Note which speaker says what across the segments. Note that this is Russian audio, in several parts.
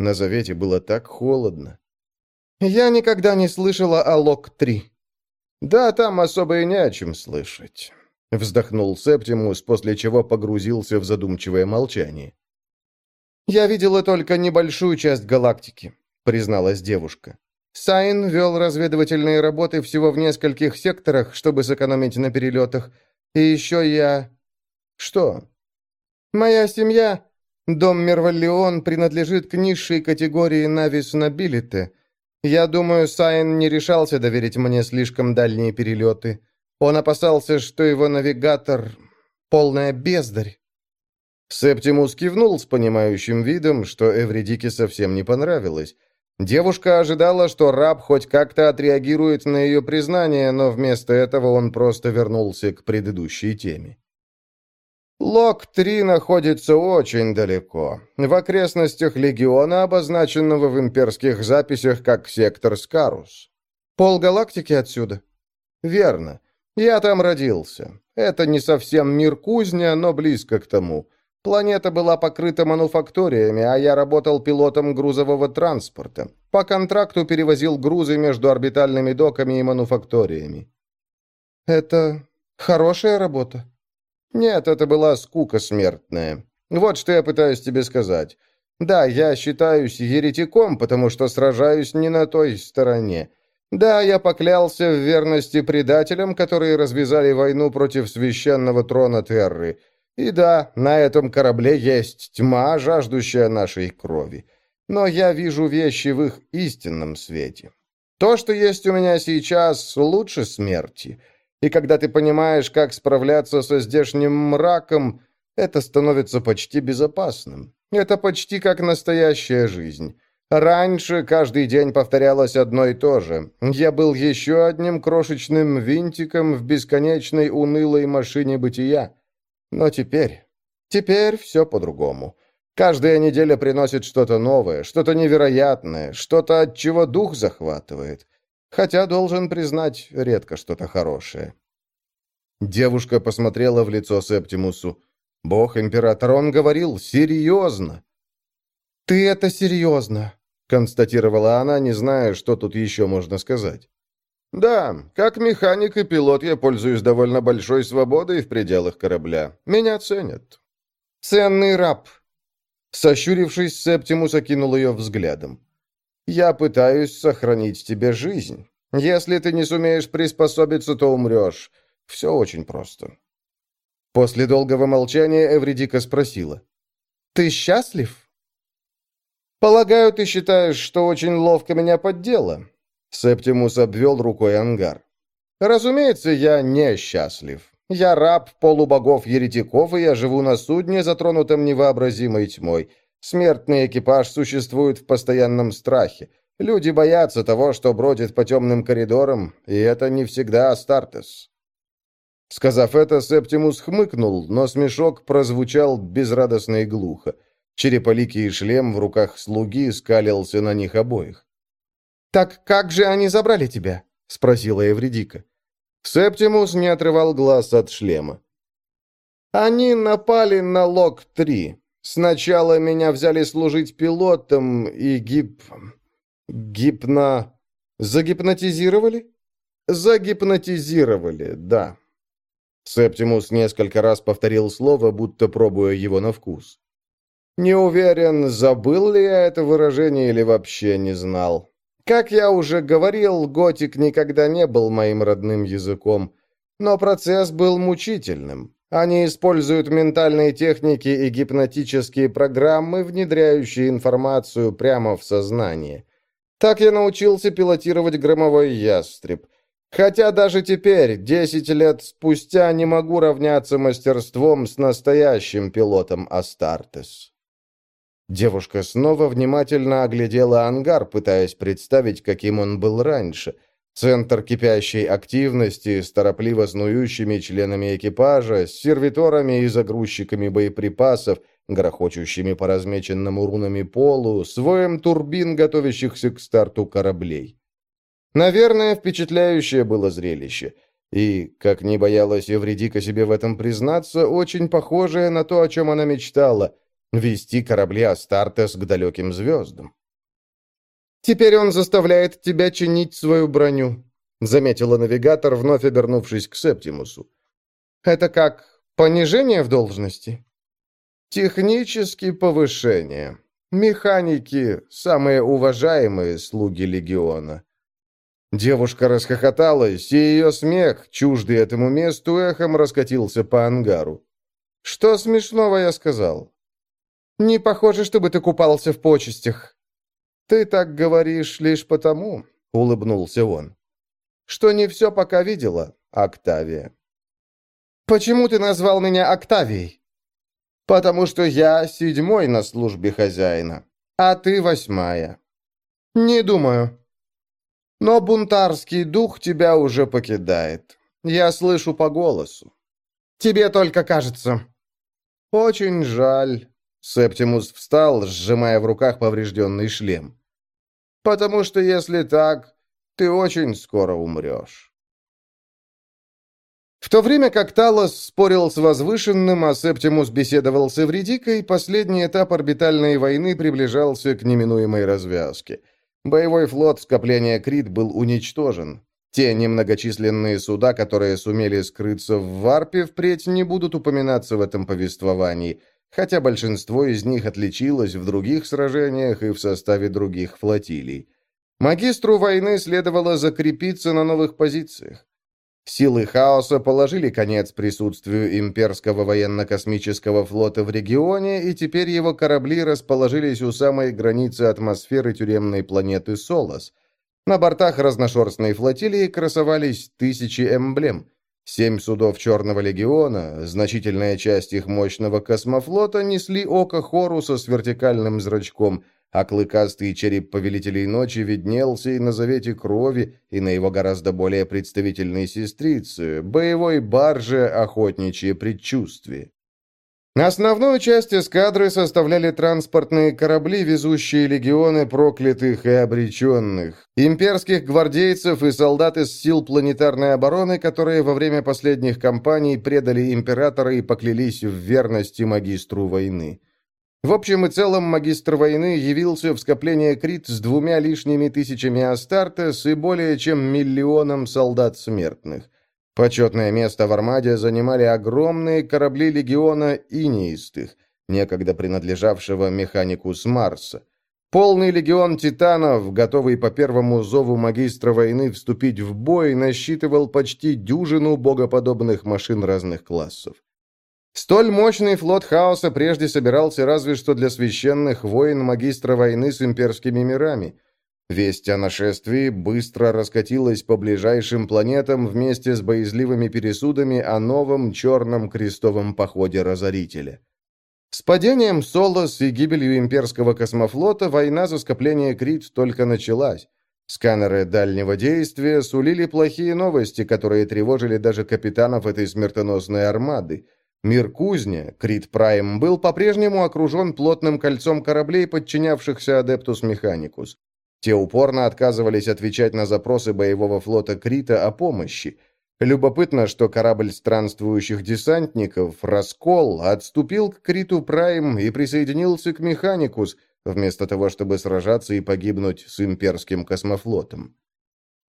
Speaker 1: На Завете было так холодно.
Speaker 2: «Я никогда не слышала о Лок-3».
Speaker 1: «Да, там особо и не о чем слышать», — вздохнул Септимус, после чего погрузился в задумчивое молчание.
Speaker 2: «Я видела только небольшую часть галактики», — призналась девушка. «Сайн вел разведывательные работы всего в нескольких секторах, чтобы сэкономить на перелетах. И еще я...»
Speaker 1: «Что?»
Speaker 2: «Моя семья, дом Мерваллион, принадлежит к низшей категории Навис Нобилите. Я думаю, Сайн не решался доверить мне слишком дальние перелеты. Он опасался, что его навигатор — полная бездарь.
Speaker 1: Септимус кивнул с понимающим видом, что Эвредике совсем не понравилось. Девушка ожидала, что раб хоть как-то отреагирует на ее признание, но вместо этого он просто вернулся к предыдущей теме. Лок-3 находится очень далеко, в окрестностях легиона, обозначенного в имперских записях как сектор Скарус.
Speaker 2: Полгалактики отсюда?
Speaker 1: Верно. Я там родился. Это не совсем мир кузня, но близко к тому. Планета была покрыта мануфакториями, а я работал пилотом грузового транспорта. По контракту перевозил грузы между орбитальными доками и мануфакториями.
Speaker 2: Это хорошая работа?
Speaker 1: Нет, это была скука смертная. Вот что я пытаюсь тебе сказать. Да, я считаюсь еретиком, потому что сражаюсь не на той стороне. Да, я поклялся в верности предателям, которые развязали войну против священного трона Терры. И да, на этом корабле есть тьма, жаждущая нашей крови. Но я вижу вещи в их истинном свете. То, что есть у меня сейчас, лучше смерти. И когда ты понимаешь, как справляться со здешним мраком, это становится почти безопасным. Это почти как настоящая жизнь. Раньше каждый день повторялось одно и то же. Я был еще одним крошечным винтиком в бесконечной унылой машине бытия. Но теперь... Теперь все по-другому. Каждая неделя приносит что-то новое, что-то невероятное, что-то, от чего дух захватывает. Хотя, должен признать, редко что-то хорошее. Девушка посмотрела в лицо Септимусу. «Бог-император, он говорил, серьезно!»
Speaker 2: «Ты это серьезно!»
Speaker 1: констатировала она, не зная, что тут еще можно сказать. «Да, как механик и пилот я пользуюсь довольно большой свободой в пределах корабля. Меня ценят».
Speaker 2: «Ценный раб».
Speaker 1: Сощурившись, Септимус окинул ее взглядом. «Я пытаюсь сохранить тебе жизнь. Если ты не сумеешь приспособиться, то умрешь. Все очень просто». После долгого молчания Эвредика спросила.
Speaker 2: «Ты счастлив?»
Speaker 1: «Полагаю, ты считаешь, что очень ловко меня поддела?» Септимус обвел рукой ангар. «Разумеется, я несчастлив. Я раб полубогов-еретиков, и я живу на судне, затронутом невообразимой тьмой. Смертный экипаж существует в постоянном страхе. Люди боятся того, что бродит по темным коридорам, и это не всегда Астартес». Сказав это, Септимус хмыкнул, но смешок прозвучал безрадостно и глухо. Череполикий шлем в руках слуги скалился на них обоих.
Speaker 2: «Так как же они забрали тебя?» — спросила Эвредика.
Speaker 1: Септимус не отрывал глаз от шлема. «Они напали на Лок-3. Сначала меня взяли служить пилотом и гип... гипно... Загипнотизировали?» «Загипнотизировали, да». Септимус несколько раз повторил слово, будто пробуя его на вкус. Не уверен, забыл ли я это выражение или вообще не знал. Как я уже говорил, готик никогда не был моим родным языком, но процесс был мучительным. Они используют ментальные техники и гипнотические программы, внедряющие информацию прямо в сознание. Так я научился пилотировать громовой ястреб. Хотя даже теперь, десять лет спустя, не могу равняться мастерством с настоящим пилотом Астартес. Девушка снова внимательно оглядела ангар, пытаясь представить, каким он был раньше. Центр кипящей активности с торопливо снующими членами экипажа, с сервиторами и загрузчиками боеприпасов, грохочущими по размеченному рунами полу, с воем турбин, готовящихся к старту кораблей. Наверное, впечатляющее было зрелище. И, как не боялась Евредика себе в этом признаться, очень похожее на то, о чем она мечтала —
Speaker 3: Вести корабли Астартес к далеким звездам.
Speaker 1: «Теперь он заставляет тебя чинить свою броню», — заметила навигатор, вновь обернувшись к Септимусу. «Это как понижение в должности?» «Технически повышение. Механики — самые уважаемые слуги Легиона». Девушка расхохоталась, и ее смех, чуждый этому месту, эхом раскатился по ангару. «Что смешного я сказал?» «Не похоже, чтобы ты купался в почестях». «Ты так говоришь лишь потому», — улыбнулся он, «что не все пока видела, Октавия». «Почему ты назвал меня Октавией?» «Потому что я седьмой на службе хозяина, а ты восьмая». «Не думаю». «Но бунтарский дух тебя уже покидает. Я слышу по голосу». «Тебе только кажется». «Очень жаль». Септимус встал, сжимая в руках поврежденный шлем. «Потому что если так, ты очень скоро умрешь». В то время как Талос спорил с Возвышенным, а Септимус беседовал с Эвредикой, последний этап орбитальной войны приближался к неминуемой развязке. Боевой флот скопления Крит был уничтожен. Те немногочисленные суда, которые сумели скрыться в Варпе, впредь не будут упоминаться в этом повествовании, хотя большинство из них отличилось в других сражениях и в составе других флотилий. Магистру войны следовало закрепиться на новых позициях. Силы хаоса положили конец присутствию имперского военно-космического флота в регионе, и теперь его корабли расположились у самой границы атмосферы тюремной планеты Солос. На бортах разношерстной флотилии красовались тысячи эмблем. Семь судов Черного легиона, значительная часть их мощного космофлота, несли око Хоруса с вертикальным зрачком – а клыкастый череп повелителей ночи виднелся и на завете крови, и на его гораздо более представительной сестрице, боевой барже охотничье предчувствие. Основную часть эскадры составляли транспортные корабли, везущие легионы проклятых и обреченных, имперских гвардейцев и солдат из сил планетарной обороны, которые во время последних кампаний предали императора и поклялись в верности магистру войны. В общем и целом, магистр войны явился в скопление Крит с двумя лишними тысячами Астартес и более чем миллионом солдат смертных. Почетное место в Армаде занимали огромные корабли легиона Инеистых, некогда принадлежавшего механику с Марса. Полный легион титанов, готовый по первому зову магистра войны вступить в бой, насчитывал почти дюжину богоподобных машин разных классов. Столь мощный флот хаоса прежде собирался разве что для священных войн магистра войны с имперскими мирами. Весть о нашествии быстро раскатилась по ближайшим планетам вместе с боязливыми пересудами о новом черном крестовом походе Разорителя. С падением Солос и гибелью имперского космофлота война за скопление Крит только началась. Сканеры дальнего действия сулили плохие новости, которые тревожили даже капитанов этой смертоносной армады – Мир Кузня, Крит Прайм, был по-прежнему окружен плотным кольцом кораблей, подчинявшихся Адептус Механикус. Те упорно отказывались отвечать на запросы боевого флота Крита о помощи. Любопытно, что корабль странствующих десантников «Раскол» отступил к Криту Прайм и присоединился к Механикус, вместо того, чтобы сражаться и погибнуть с имперским космофлотом.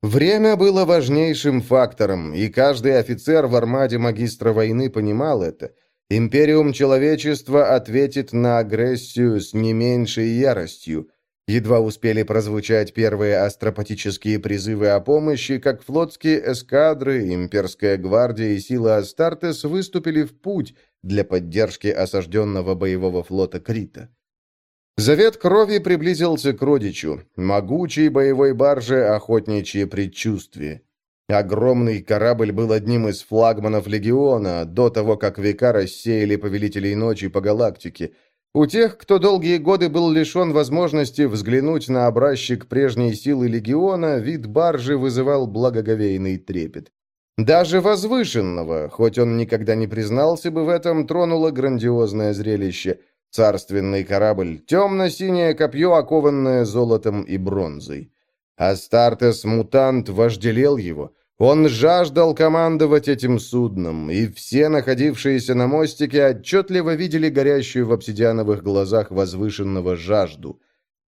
Speaker 1: Время было важнейшим фактором, и каждый офицер в армаде магистра войны понимал это. Империум человечества ответит на агрессию с не меньшей яростью. Едва успели прозвучать первые астропатические призывы о помощи, как флотские эскадры, имперская гвардия и силы Астартес выступили в путь для поддержки осажденного боевого флота Крита. Завет крови приблизился к родичу, могучей боевой барже охотничье предчувствие. Огромный корабль был одним из флагманов легиона, до того, как века рассеяли повелителей ночи по галактике. У тех, кто долгие годы был лишен возможности взглянуть на образчик прежней силы легиона, вид баржи вызывал благоговейный трепет. Даже возвышенного, хоть он никогда не признался бы в этом, тронуло грандиозное зрелище – Царственный корабль, темно-синее копье, окованное золотом и бронзой. Астартес-мутант вожделел его. Он жаждал командовать этим судном, и все находившиеся на мостике отчетливо видели горящую в обсидиановых глазах возвышенного жажду.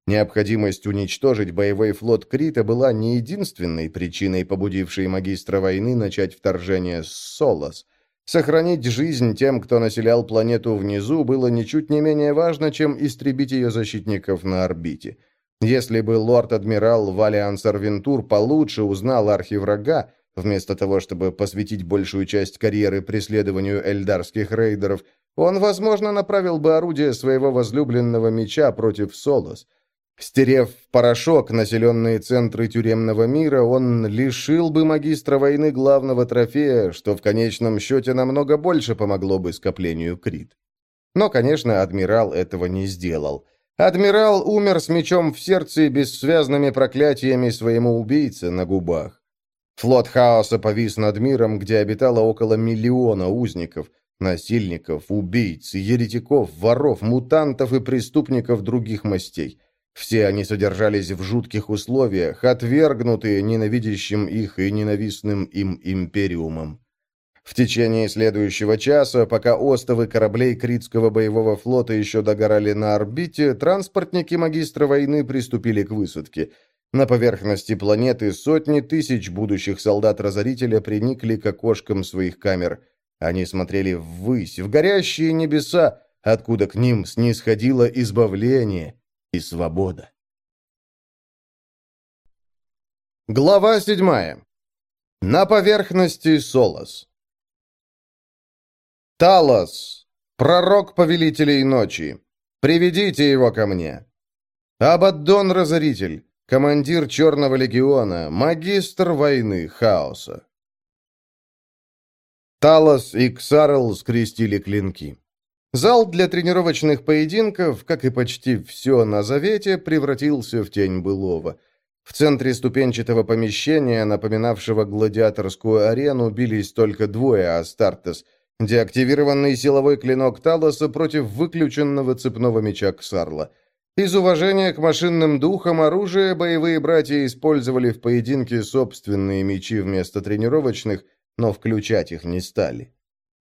Speaker 1: Необходимость уничтожить боевой флот Крита была не единственной причиной, побудившей магистра войны начать вторжение с Солос. Сохранить жизнь тем, кто населял планету внизу, было ничуть не менее важно, чем истребить ее защитников на орбите. Если бы лорд-адмирал Валиан Сарвентур получше узнал архиврага, Вместо того, чтобы посвятить большую часть карьеры преследованию эльдарских рейдеров, он, возможно, направил бы орудие своего возлюбленного меча против Солос. Стерев порошок населенные центры тюремного мира, он лишил бы магистра войны главного трофея, что в конечном счете намного больше помогло бы скоплению Крит. Но, конечно, адмирал этого не сделал. Адмирал умер с мечом в сердце и бессвязными проклятиями своему убийце на губах. Флот хаоса повис над миром, где обитало около миллиона узников, насильников, убийц, еретиков, воров, мутантов и преступников других мастей. Все они содержались в жутких условиях, отвергнутые ненавидящим их и ненавистным им империумом. В течение следующего часа, пока остовы кораблей Критского боевого флота еще догорали на орбите, транспортники магистра войны приступили к высадке – на поверхности планеты сотни тысяч будущих солдат-разорителя приникли к окошкам своих камер. Они смотрели ввысь, в горящие небеса, откуда к ним снисходило избавление и свобода. Глава седьмая. На поверхности Солос. Талос, пророк повелителей ночи, приведите его ко мне. Абаддон-разоритель, командир Черного легиона, магистр войны хаоса. Талос и Ксарл скрестили клинки. Зал для тренировочных поединков, как и почти все на Завете, превратился в тень былого. В центре ступенчатого помещения, напоминавшего гладиаторскую арену, бились только двое Астартес – деактивированный силовой клинок Талоса против выключенного цепного меча Ксарла – из уважения к машинным духам оружия боевые братья использовали в поединке собственные мечи вместо тренировочных, но включать их не стали.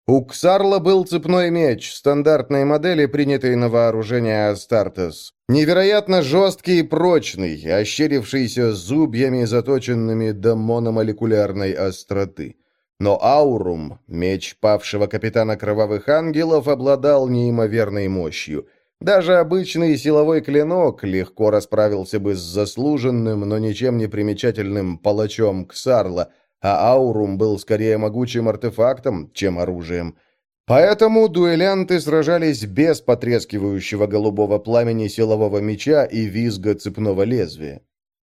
Speaker 1: У Ксарла был цепной меч, стандартной модели, принятой на вооружение Астартес. Невероятно жесткий и прочный, ощерившийся зубьями, заточенными до мономолекулярной остроты. Но Аурум, меч павшего капитана Кровавых Ангелов, обладал неимоверной мощью – даже обычный силовой клинок легко расправился бы с заслуженным, но ничем не примечательным палачом Ксарла, а Аурум был скорее могучим артефактом, чем оружием. Поэтому дуэлянты сражались без потрескивающего голубого пламени силового меча и визга цепного лезвия.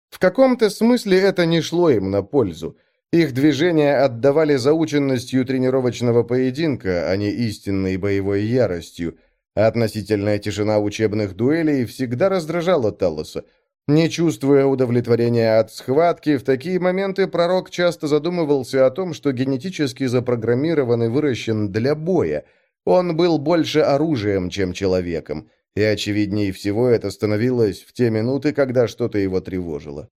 Speaker 1: В каком-то смысле это не шло им на пользу. Их движения отдавали заученностью тренировочного поединка, а не истинной боевой яростью – Относительная тишина учебных дуэлей всегда раздражала Талоса. Не чувствуя удовлетворения от схватки, в такие моменты пророк часто задумывался о том, что генетически запрограммирован и выращен для боя. Он был больше оружием, чем человеком. И очевиднее всего это становилось в те минуты, когда что-то его тревожило.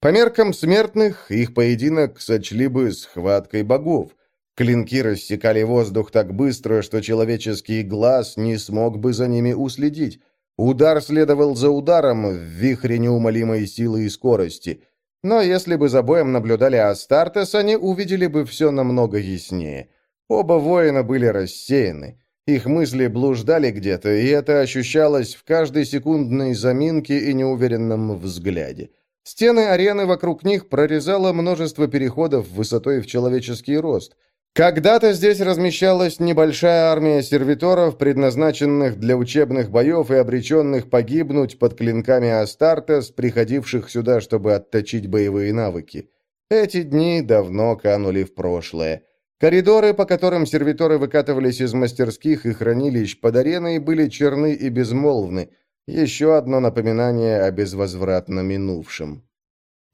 Speaker 1: По меркам смертных, их поединок сочли бы схваткой богов – Клинки рассекали воздух так быстро, что человеческий глаз не смог бы за ними уследить. Удар следовал за ударом в вихре неумолимой силы и скорости. Но если бы за боем наблюдали Астартес, они увидели бы все намного яснее. Оба воина были рассеяны. Их мысли блуждали где-то, и это ощущалось в каждой секундной заминке и неуверенном взгляде. Стены арены вокруг них прорезало множество переходов высотой в человеческий рост – когда-то здесь размещалась небольшая армия сервиторов, предназначенных для учебных боев и обреченных погибнуть под клинками Астартес, приходивших сюда, чтобы отточить боевые навыки. Эти дни давно канули в прошлое. Коридоры, по которым сервиторы выкатывались из мастерских и хранилищ под ареной, были черны и безмолвны. Еще одно напоминание о безвозвратно минувшем.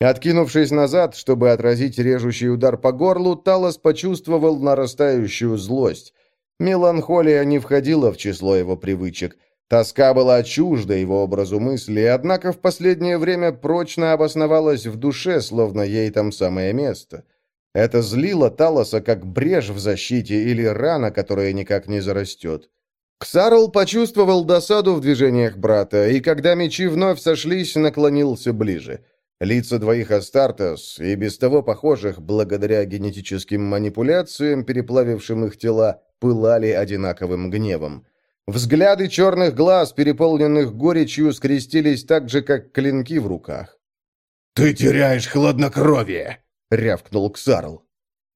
Speaker 1: Откинувшись назад, чтобы отразить режущий удар по горлу, Талос почувствовал нарастающую злость. Меланхолия не входила в число его привычек. Тоска была чужда его образу мысли, однако в последнее время прочно обосновалась в душе, словно ей там самое место. Это злило Талоса как брешь в защите или рана, которая никак не зарастет. Ксарл почувствовал досаду в движениях брата, и когда мечи вновь сошлись, наклонился ближе. Лица двоих Астартес, и без того похожих, благодаря генетическим манипуляциям, переплавившим их тела, пылали одинаковым гневом. Взгляды черных глаз, переполненных горечью, скрестились так же, как клинки в руках.
Speaker 4: «Ты теряешь хладнокровие!» — рявкнул Ксарл.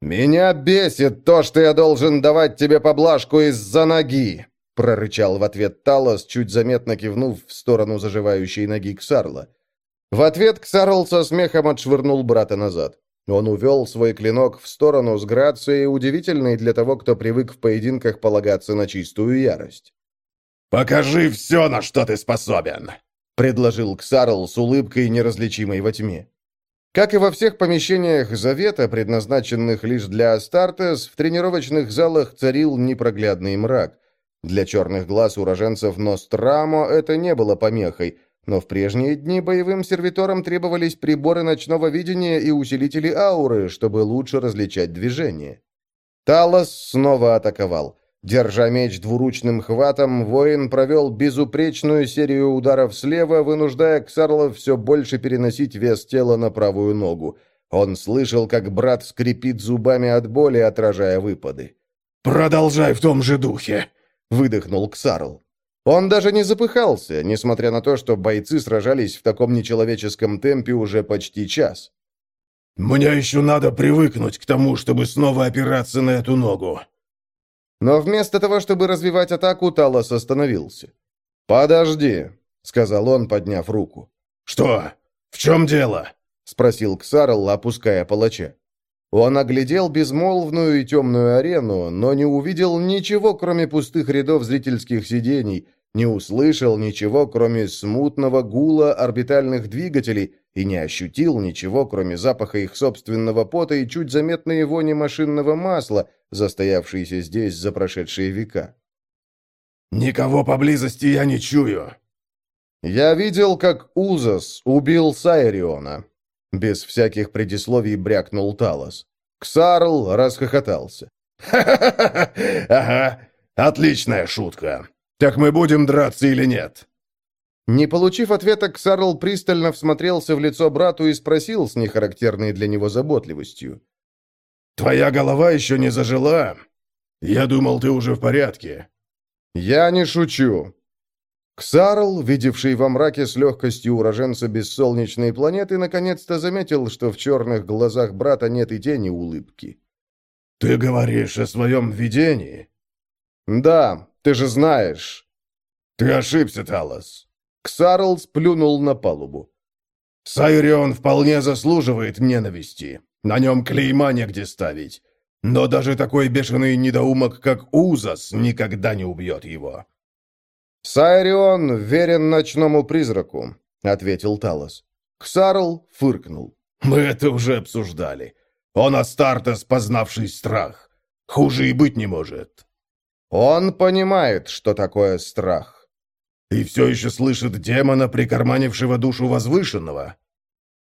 Speaker 1: «Меня бесит то, что я должен давать тебе поблажку из-за ноги!» — прорычал в ответ Талос, чуть заметно кивнув в сторону заживающей ноги Ксарла. В ответ Ксарл со смехом отшвырнул брата назад. Он увел свой клинок в сторону с грацией, удивительной для того, кто привык в поединках полагаться на чистую ярость.
Speaker 4: «Покажи все, на что ты способен!» — предложил Ксарл с улыбкой, неразличимой во тьме.
Speaker 1: Как и во всех помещениях Завета, предназначенных лишь для Астартес, в тренировочных залах царил непроглядный мрак. Для черных глаз уроженцев Нострамо это не было помехой, но в прежние дни боевым сервиторам требовались приборы ночного видения и усилители ауры, чтобы лучше различать движение. Талос снова атаковал. Держа меч двуручным хватом, воин провел безупречную серию ударов слева, вынуждая Ксарла все больше переносить вес тела на правую ногу. Он слышал, как брат скрипит зубами от боли, отражая выпады.
Speaker 4: «Продолжай в том же духе!» — выдохнул Ксарл.
Speaker 1: Он даже не запыхался, несмотря на то, что бойцы сражались в таком нечеловеческом темпе уже почти час.
Speaker 4: «Мне еще надо привыкнуть к тому, чтобы снова опираться на эту ногу»,
Speaker 1: но вместо того, чтобы развивать атаку, Талос остановился. «Подожди», — сказал он, подняв руку.
Speaker 4: «Что? В чем дело?»
Speaker 1: — спросил Ксарл, опуская палача. Он оглядел безмолвную и темную арену, но не увидел ничего, кроме пустых рядов зрительских сидений, не услышал ничего, кроме смутного гула орбитальных двигателей, и не ощутил ничего, кроме запаха их собственного пота и чуть заметной вони машинного масла, застоявшейся здесь за прошедшие века.
Speaker 4: «Никого поблизости я не чую».
Speaker 1: «Я видел, как Узас убил Сайриона», — без всяких предисловий брякнул Талос. Ксарл расхохотался.
Speaker 4: «Ха-ха-ха! Ага, отличная шутка. Так мы будем драться или нет?»
Speaker 1: Не получив ответа, Ксарл пристально всмотрелся в лицо брату и спросил с нехарактерной для него заботливостью.
Speaker 4: «Твоя голова еще не зажила? Я думал, ты уже в порядке».
Speaker 1: «Я не шучу». Ксарл, видевший во мраке с легкостью уроженца бессолнечной планеты, наконец-то заметил, что в черных глазах брата нет и тени улыбки.
Speaker 4: «Ты говоришь о своем видении?»
Speaker 1: «Да, ты же знаешь».
Speaker 4: «Ты ошибся, Талос.
Speaker 1: Ксарл сплюнул на палубу.
Speaker 4: «Сайрион вполне заслуживает ненависти. На нем клейма негде ставить. Но даже такой бешеный недоумок, как Узас, никогда не убьет его».
Speaker 1: «Сайрион верен ночному призраку», — ответил Талос. Ксарл фыркнул.
Speaker 4: «Мы это уже обсуждали. Он Астартес, познавший страх. Хуже и быть не может».
Speaker 1: «Он понимает, что такое страх».
Speaker 4: И все еще слышит демона, прикарманившего душу возвышенного?»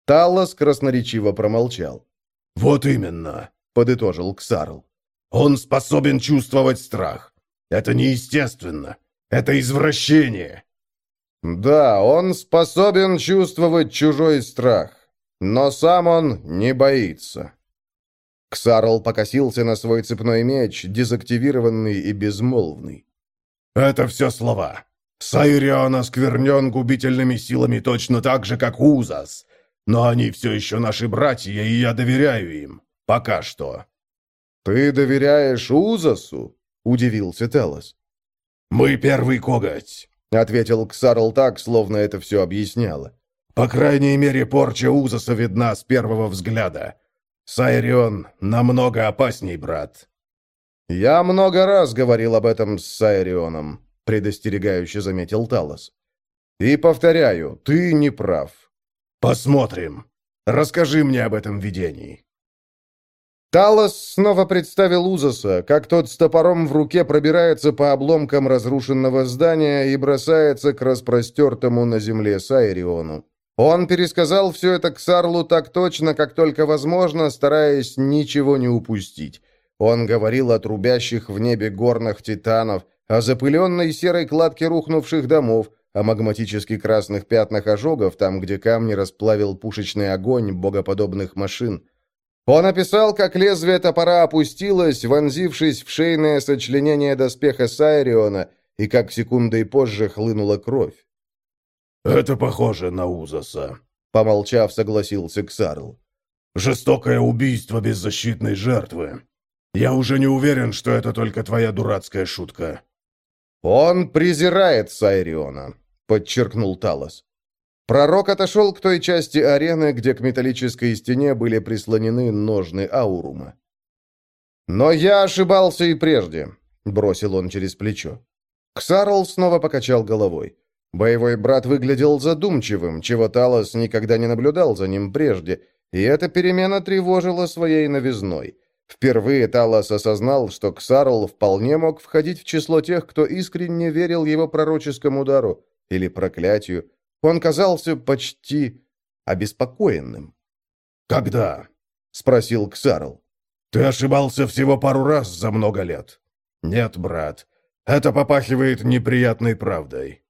Speaker 1: Таллас красноречиво промолчал.
Speaker 4: «Вот именно», — подытожил Ксарл. «Он способен чувствовать страх. Это неестественно. Это извращение».
Speaker 1: «Да, он способен чувствовать чужой страх, но сам он не боится». Ксарл покосился на свой цепной меч, дезактивированный и безмолвный.
Speaker 4: «Это все слова. Сайрион осквернен губительными силами точно так же, как Узас. Но они все еще наши братья, и я доверяю им. Пока что».
Speaker 1: «Ты доверяешь Узасу?» — удивился Телос.
Speaker 4: «Мы первый коготь», —
Speaker 1: ответил Ксарл так, словно это все объясняло.
Speaker 4: «По крайней мере, порча Узаса видна с первого взгляда. Сайрион намного опасней, брат».
Speaker 1: «Я много раз говорил об этом с Сайрионом», предостерегающе заметил Талос. «И повторяю, ты не прав».
Speaker 4: «Посмотрим. Расскажи мне об этом видении».
Speaker 1: Талос снова представил Узаса, как тот с топором в руке пробирается по обломкам разрушенного здания и бросается к распростертому на земле Сайриону. Он пересказал все это к Сарлу так точно, как только возможно, стараясь ничего не упустить. Он говорил о трубящих в небе горных титанов, о запыленной серой кладке рухнувших домов, о магматически красных пятнах ожогов, там, где камни расплавил пушечный огонь богоподобных машин. Он описал, как лезвие топора опустилось, вонзившись в шейное сочленение доспеха Сайриона, и как секундой позже хлынула кровь.
Speaker 4: «Это похоже на Узаса», —
Speaker 1: помолчав, согласился Ксарл.
Speaker 4: «Жестокое убийство беззащитной жертвы. Я уже не уверен, что это только твоя дурацкая шутка».
Speaker 1: «Он презирает Сайриона», — подчеркнул Талос. Пророк отошел к той части арены, где к металлической стене были прислонены ножны Аурума. «Но я ошибался и прежде», — бросил он через плечо. Ксарл снова покачал головой. Боевой брат выглядел задумчивым, чего Талос никогда не наблюдал за ним прежде, и эта перемена тревожила своей новизной. Впервые Талос осознал, что Ксарл вполне мог входить в число тех, кто искренне верил его пророческому дару или проклятию. Он казался почти обеспокоенным.
Speaker 4: «Когда?»
Speaker 1: — спросил Ксарл.
Speaker 4: «Ты ошибался всего пару раз за много лет». «Нет, брат, это попахивает неприятной правдой».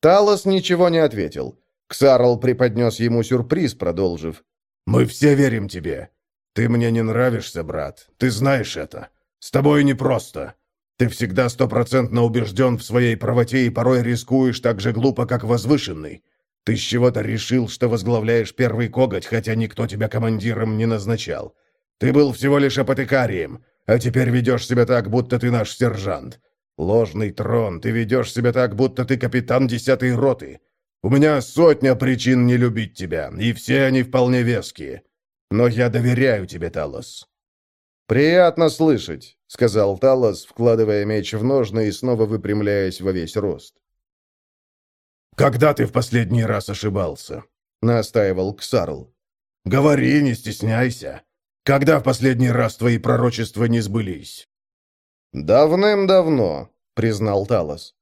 Speaker 1: Талос ничего не ответил. Ксарл преподнес ему сюрприз, продолжив.
Speaker 4: «Мы все верим тебе. Ты мне не нравишься, брат. Ты знаешь это. С тобой непросто. Ты всегда стопроцентно убежден в своей правоте и порой рискуешь так же глупо, как возвышенный. Ты с чего-то решил, что возглавляешь первый коготь, хотя никто тебя командиром не назначал. Ты был всего лишь апотекарием, а теперь ведешь себя так, будто ты наш сержант. Ложный трон, ты ведешь себя так, будто ты капитан десятой роты. У меня сотня причин не любить тебя, и все они вполне веские. Но я доверяю тебе, Талос».
Speaker 1: «Приятно слышать», — сказал Талос, вкладывая меч в ножны и снова выпрямляясь во весь рост.
Speaker 4: «Когда ты в последний раз ошибался?»
Speaker 1: — настаивал Ксарл.
Speaker 4: «Говори, не стесняйся. Когда в последний раз твои пророчества не сбылись?»
Speaker 1: «Давным-давно», — признал Талос.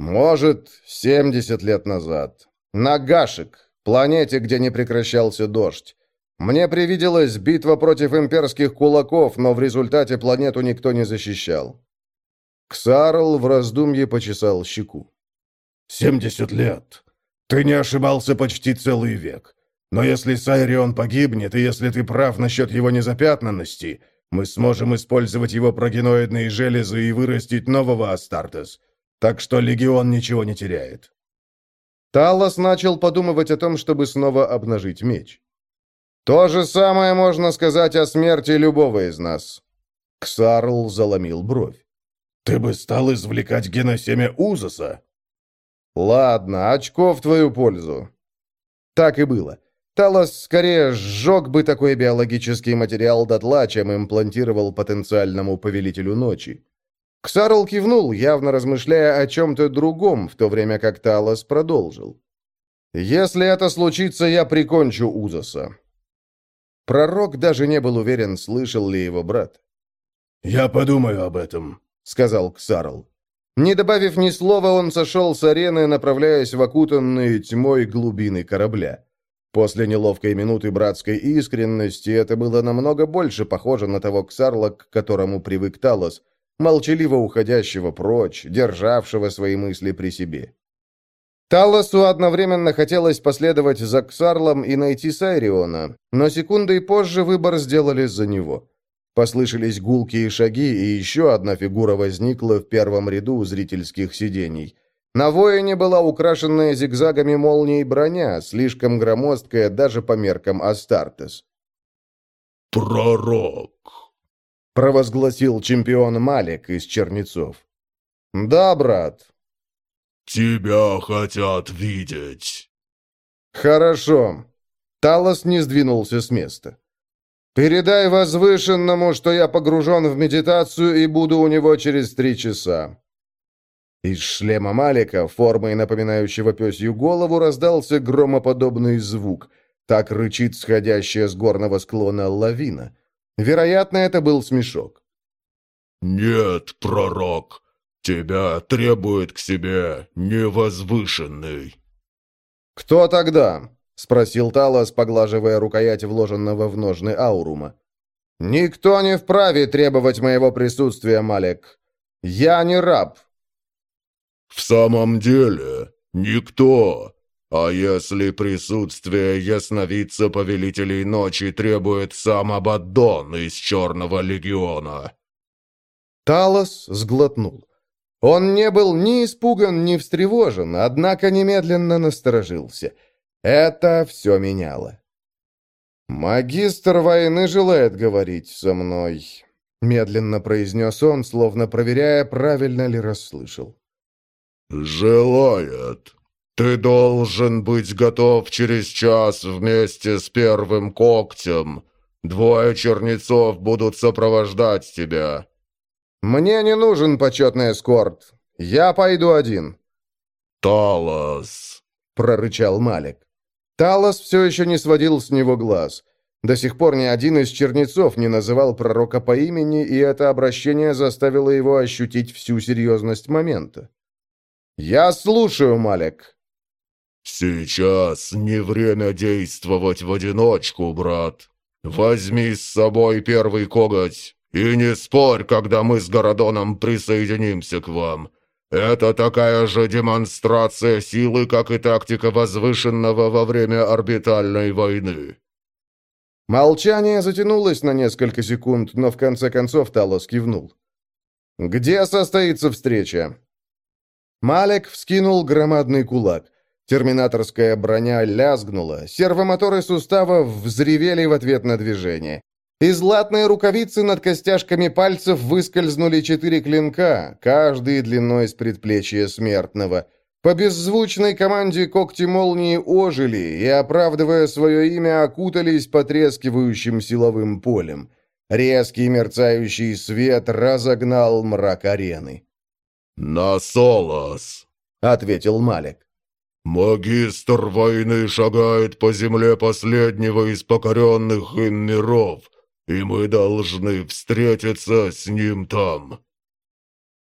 Speaker 1: «Может, семьдесят лет назад. На Гашек, планете, где не прекращался дождь. Мне привиделась битва против имперских кулаков, но в результате планету никто не защищал. Ксарл в раздумье почесал щеку.
Speaker 4: «Семьдесят лет. Ты не ошибался почти целый век. Но если Сайрион погибнет, и если ты прав насчет его незапятнанности, мы сможем использовать его прогеноидные железы и вырастить нового Астартес. Так что Легион ничего не теряет».
Speaker 1: Талос начал подумывать о том, чтобы снова обнажить меч. То же самое можно сказать о смерти любого из нас. Ксарл заломил бровь.
Speaker 4: Ты бы стал извлекать геносемя Узаса.
Speaker 1: Ладно, очко в твою пользу. Так и было. Талос скорее сжег бы такой биологический материал дотла, чем имплантировал потенциальному повелителю ночи. Ксарл кивнул, явно размышляя о чем-то другом, в то время как Талос продолжил. «Если это случится, я прикончу Узаса. Пророк даже не был уверен, слышал ли его брат.
Speaker 4: «Я подумаю об этом», — сказал Ксарл.
Speaker 1: Не добавив ни слова, он сошел с арены, направляясь в окутанные тьмой глубины корабля. После неловкой минуты братской искренности это было намного больше похоже на того Ксарла, к которому привык Талос, молчаливо уходящего прочь, державшего свои мысли при себе. Талосу одновременно хотелось последовать за Ксарлом и найти Сайриона, но секундой позже выбор сделали за него. Послышались гулкие шаги, и еще одна фигура возникла в первом ряду зрительских сидений. На воине была украшенная зигзагами молний броня, слишком громоздкая даже по меркам Астартес.
Speaker 4: «Пророк!»
Speaker 1: — провозгласил чемпион Малик из Чернецов. «Да, брат»,
Speaker 4: «Тебя хотят видеть».
Speaker 1: «Хорошо». Талос не сдвинулся с места. «Передай возвышенному, что я погружен в медитацию и буду у него через три часа». Из шлема Малика, формой напоминающего пёсью голову, раздался громоподобный звук. Так рычит сходящая с горного склона лавина. Вероятно, это был смешок.
Speaker 4: «Нет, пророк, Тебя требует к себе невозвышенный».
Speaker 1: «Кто тогда?» — спросил Талос, поглаживая рукоять вложенного в ножны аурума. «Никто не вправе требовать моего присутствия, Малек. Я не раб».
Speaker 4: «В самом деле, никто. А если присутствие ясновидца Повелителей Ночи требует сам Абаддон из Черного Легиона?»
Speaker 1: Талос сглотнул. Он не был ни испуган, ни встревожен, однако немедленно насторожился. Это все меняло. «Магистр войны желает говорить со мной», — медленно произнес он, словно проверяя, правильно ли расслышал.
Speaker 4: «Желает. Ты должен быть готов через час вместе с первым когтем. Двое чернецов будут сопровождать тебя».
Speaker 1: «Мне не нужен почетный эскорт. Я пойду один».
Speaker 4: «Талос», —
Speaker 1: прорычал Малик. Талос все еще не сводил с него глаз. До сих пор ни один из чернецов не называл пророка по имени, и это обращение заставило его ощутить всю серьезность момента. «Я слушаю, Малик».
Speaker 4: «Сейчас не время действовать в одиночку, брат. Возьми с собой первый коготь и не спорь, когда мы с Городоном присоединимся к вам. Это такая же демонстрация силы, как и тактика возвышенного во время орбитальной войны».
Speaker 1: Молчание затянулось на несколько секунд, но в конце концов Талос кивнул. «Где состоится встреча?» Малек вскинул громадный кулак. Терминаторская броня лязгнула, сервомоторы суставов взревели в ответ на движение. Из латной рукавицы над костяшками пальцев выскользнули четыре клинка, каждый длиной с предплечья смертного. По беззвучной команде когти молнии ожили и, оправдывая свое имя, окутались потрескивающим силовым полем. Резкий мерцающий свет разогнал мрак арены.
Speaker 4: «На Солос», — ответил Малик. «Магистр войны шагает по земле последнего из покоренных им миров» и мы должны встретиться с ним там».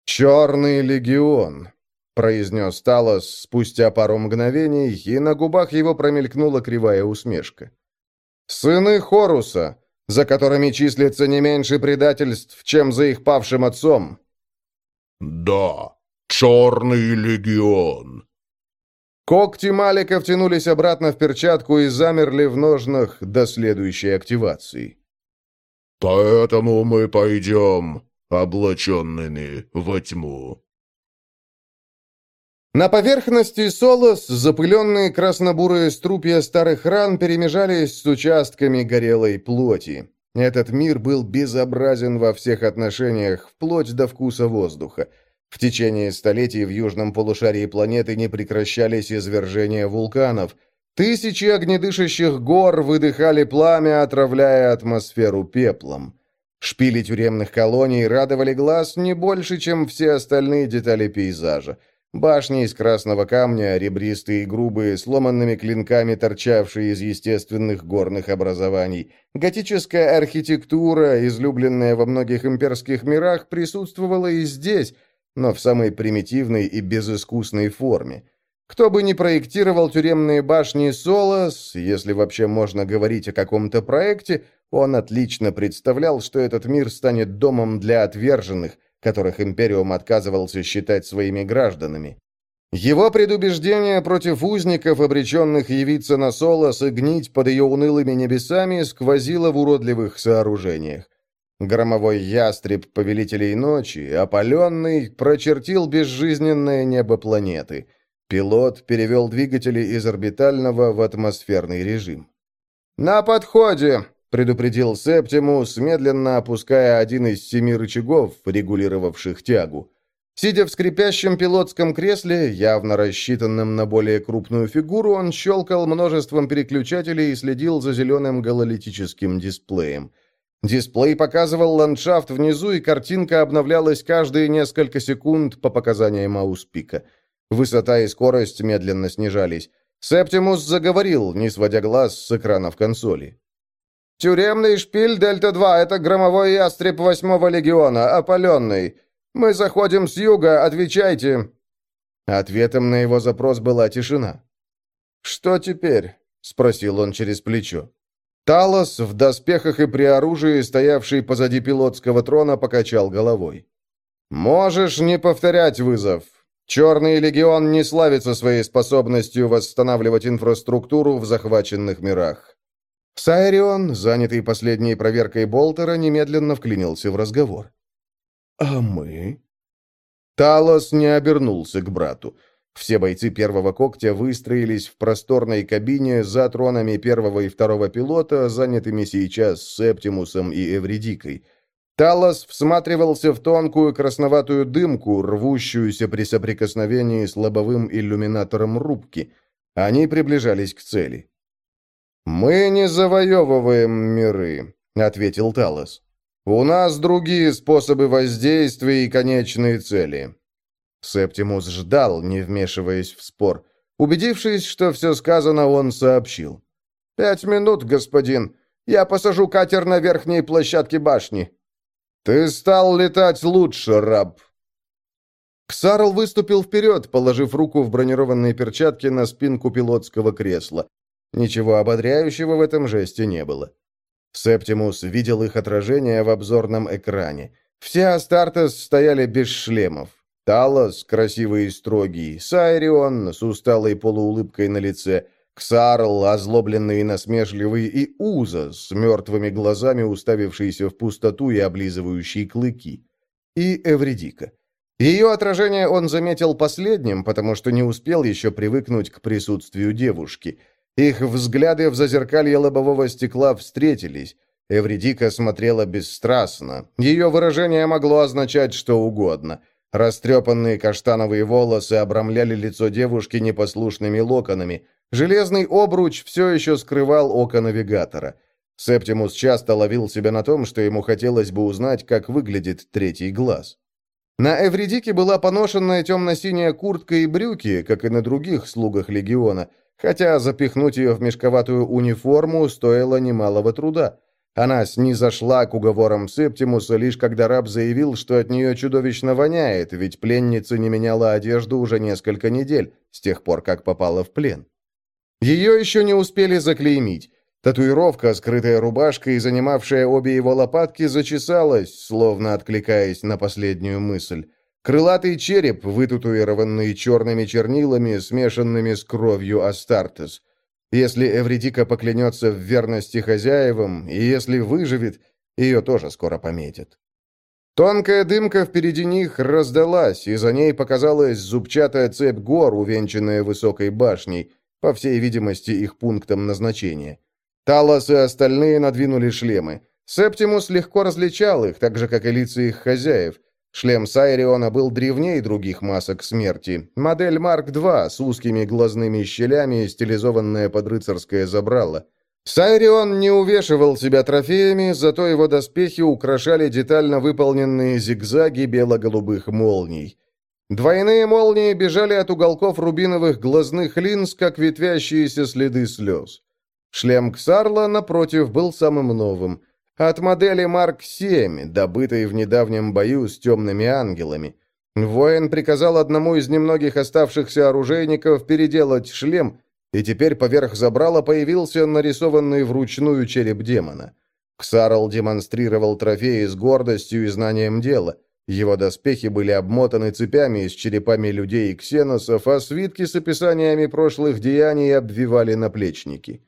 Speaker 1: «Черный легион», — произнес Талос спустя пару мгновений, и на губах его промелькнула кривая усмешка. «Сыны Хоруса, за которыми числится не меньше предательств, чем за их павшим отцом».
Speaker 4: «Да, Черный легион».
Speaker 1: Когти Малика втянулись обратно в перчатку и замерли в ножнах до следующей активации.
Speaker 4: Поэтому мы пойдем облаченными во тьму».
Speaker 1: На поверхности Солос запыленные краснобурые струпья старых ран перемежались с участками горелой плоти. Этот мир был безобразен во всех отношениях, вплоть до вкуса воздуха. В течение столетий в южном полушарии планеты не прекращались извержения вулканов – Тысячи огнедышащих гор выдыхали пламя, отравляя атмосферу пеплом. Шпили тюремных колоний радовали глаз не больше, чем все остальные детали пейзажа. Башни из красного камня, ребристые и грубые, сломанными клинками, торчавшие из естественных горных образований. Готическая архитектура, излюбленная во многих имперских мирах, присутствовала и здесь, но в самой примитивной и безыскусной форме. Кто бы ни проектировал тюремные башни Солос, если вообще можно говорить о каком-то проекте, он отлично представлял, что этот мир станет домом для отверженных, которых Империум отказывался считать своими гражданами. Его предубеждение против узников, обреченных явиться на Солос и гнить под ее унылыми небесами, сквозило в уродливых сооружениях. Громовой ястреб повелителей ночи, опаленный, прочертил безжизненное небо планеты – Пилот перевел двигатели из орбитального в атмосферный режим. «На подходе!» — предупредил Септимус, медленно опуская один из семи рычагов, регулировавших тягу. Сидя в скрипящем пилотском кресле, явно рассчитанном на более крупную фигуру, он щелкал множеством переключателей и следил за зеленым гололитическим дисплеем. Дисплей показывал ландшафт внизу, и картинка обновлялась каждые несколько секунд по показаниям ауспика. Высота и скорость медленно снижались. Септимус заговорил, не сводя глаз с экранов консоли. «Тюремный шпиль Дельта-2 — это громовой ястреб восьмого легиона, опаленный. Мы заходим с юга, отвечайте». Ответом на его запрос была тишина. «Что теперь?» — спросил он через плечо. Талос, в доспехах и при оружии, стоявший позади пилотского трона, покачал головой. «Можешь не повторять вызов. Черный легион не славится своей способностью восстанавливать инфраструктуру в захваченных мирах». Сайрион, занятый последней проверкой Болтера, немедленно вклинился в разговор.
Speaker 4: «А мы?»
Speaker 1: Талос не обернулся к брату. Все бойцы первого когтя выстроились в просторной кабине за тронами первого и второго пилота, занятыми сейчас Септимусом и Эвредикой. Талос всматривался в тонкую красноватую дымку, рвущуюся при соприкосновении с лобовым иллюминатором рубки. Они приближались к цели. «Мы не завоевываем миры», — ответил Талос. «У нас другие способы воздействия и конечные цели. Септимус ждал, не вмешиваясь в спор. Убедившись, что все сказано, он сообщил. «Пять минут, господин. Я посажу катер на верхней площадке башни». «Ты стал летать лучше, раб». Ксарл выступил вперед, положив руку в бронированные перчатки на спинку пилотского кресла. Ничего ободряющего в этом жесте не было. Септимус видел их отражение в обзорном экране. Все Астартес стояли без шлемов. Талос, красивый и строгий, Сайрион с усталой полуулыбкой на лице, Ксарл, озлобленный и насмешливый, и Уза с мертвыми глазами, уставившийся в пустоту и облизывающий клыки. И Эвредика. Ее отражение он заметил последним, потому что не успел еще привыкнуть к присутствию девушки. Их взгляды в зазеркалье лобового стекла встретились. Эвредика смотрела бесстрастно. Ее выражение могло означать что угодно — Растрепанные каштановые волосы обрамляли лицо девушки непослушными локонами. Железный обруч все еще скрывал око навигатора. Септимус часто ловил себя на том, что ему хотелось бы узнать, как выглядит третий глаз. На Эвредике была поношенная темно-синяя куртка и брюки, как и на других слугах легиона, хотя запихнуть ее в мешковатую униформу стоило немалого труда. Она снизошла к уговорам Септимуса, лишь когда раб заявил, что от нее чудовищно воняет, ведь пленница не меняла одежду уже несколько недель, с тех пор, как попала в плен. Ее еще не успели заклеймить. Татуировка, скрытая рубашкой и занимавшая обе его лопатки, зачесалась, словно откликаясь на последнюю мысль. Крылатый череп, вытатуированный черными чернилами, смешанными с кровью Астартес. Если Эвредика поклянется в верности хозяевам, и если выживет, ее тоже скоро пометят. Тонкая дымка впереди них раздалась, и за ней показалась зубчатая цепь гор, увенчанная высокой башней, по всей видимости, их пунктом назначения. Талос и остальные надвинули шлемы. Септимус легко различал их, так же, как и лица их хозяев. Шлем Сайриона был древнее других масок смерти. Модель Марк II с узкими глазными щелями, стилизованная под рыцарское забрало. Сайрион не увешивал себя трофеями, зато его доспехи украшали детально выполненные зигзаги бело-голубых молний. Двойные молнии бежали от уголков рубиновых глазных линз, как ветвящиеся следы слез. Шлем Ксарла, напротив, был самым новым – от модели Марк-7, добытой в недавнем бою с темными ангелами. Воин приказал одному из немногих оставшихся оружейников переделать шлем, и теперь поверх забрала появился нарисованный вручную череп демона. Ксарл демонстрировал трофеи с гордостью и знанием дела. Его доспехи были обмотаны цепями с черепами людей и ксеносов, а свитки с описаниями прошлых деяний обвивали наплечники.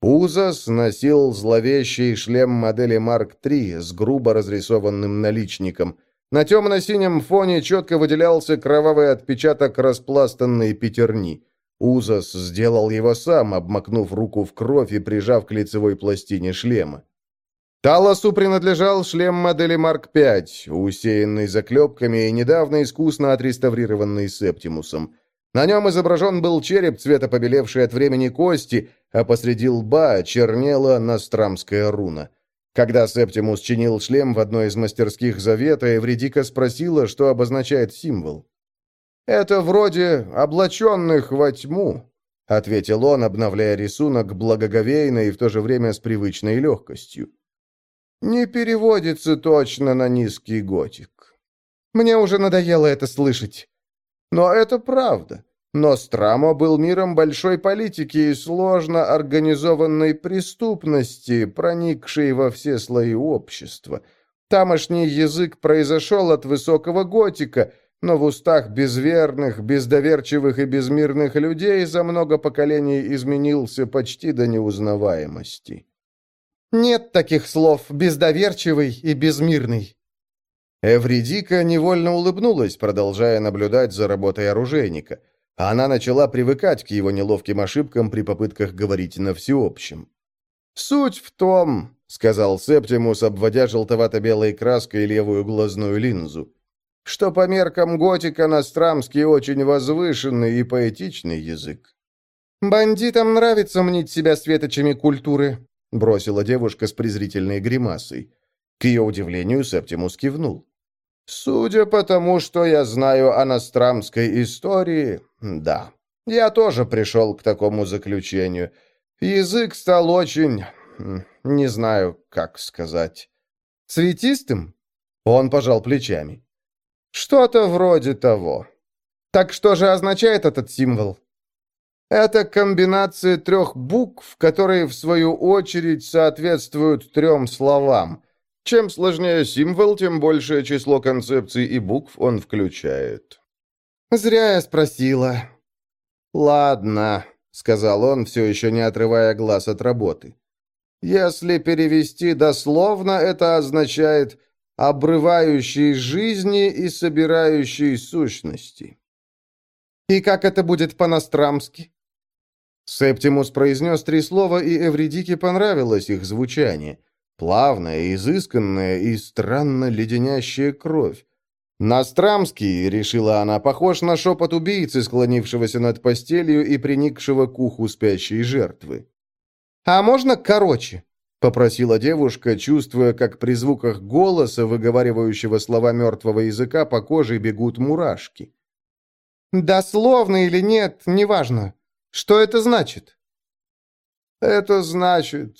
Speaker 1: Узас носил зловещий шлем модели Марк III с грубо разрисованным наличником. На темно-синем фоне четко выделялся кровавый отпечаток распластанной пятерни. Узас сделал его сам, обмакнув руку в кровь и прижав к лицевой пластине шлема. Талосу принадлежал шлем модели Марк V, усеянный заклепками и недавно искусно отреставрированный Септимусом. На нем изображен был череп цвета побелевшей от времени кости, а посреди лба чернела настрамская руна. Когда Септимус чинил шлем в одной из мастерских Завета, Эвредика спросила, что обозначает символ. «Это вроде облаченных во тьму», — ответил он, обновляя рисунок благоговейно и в то же время с привычной легкостью. «Не переводится точно на низкий готик. Мне уже надоело это слышать. Но это правда. Но Страмо был миром большой политики и сложно организованной преступности, проникшей во все слои общества. Тамошний язык произошел от высокого готика, но в устах безверных, бездоверчивых и безмирных людей за много поколений изменился почти до неузнаваемости.
Speaker 2: «Нет таких слов «бездоверчивый» и «безмирный».
Speaker 1: Эвридика невольно улыбнулась, продолжая наблюдать за работой оружейника – она начала привыкать к его неловким ошибкам при попытках говорить на всеобщем. «Суть в том», — сказал Септимус, обводя желтовато-белой краской левую глазную линзу, «что по меркам готика Настрамский очень возвышенный и поэтичный язык».
Speaker 2: «Бандитам нравится мнить себя светочами культуры», — бросила девушка с презрительной гримасой.
Speaker 1: К ее удивлению Септимус кивнул. «Судя по тому, что я знаю о настрамской истории, да, я тоже пришел к такому заключению. Язык стал очень... не знаю, как сказать...
Speaker 2: Цветистым?»
Speaker 1: Он пожал плечами.
Speaker 2: «Что-то вроде того. Так что же означает этот символ?»
Speaker 1: Это комбинация трех букв, которые, в свою очередь, соответствуют трем словам. Чем сложнее символ, тем большее число концепций и букв он включает.
Speaker 2: «Зря я спросила».
Speaker 1: «Ладно», — сказал он, все еще не отрывая глаз от работы. «Если перевести дословно, это означает «обрывающий жизни и собирающий сущности».
Speaker 2: «И как это будет по-настрамски?»
Speaker 1: Септимус произнес три слова, и Эвридике понравилось их звучание. Плавная, изысканная и странно леденящая кровь. «Настрамский», — решила она, — похож на шепот убийцы, склонившегося над постелью и приникшего к уху спящей жертвы.
Speaker 2: «А можно короче?»
Speaker 1: — попросила девушка, чувствуя, как при звуках голоса, выговаривающего слова мертвого языка, по коже бегут мурашки.
Speaker 2: «Дословно или нет, неважно. Что это значит?»
Speaker 1: «Это значит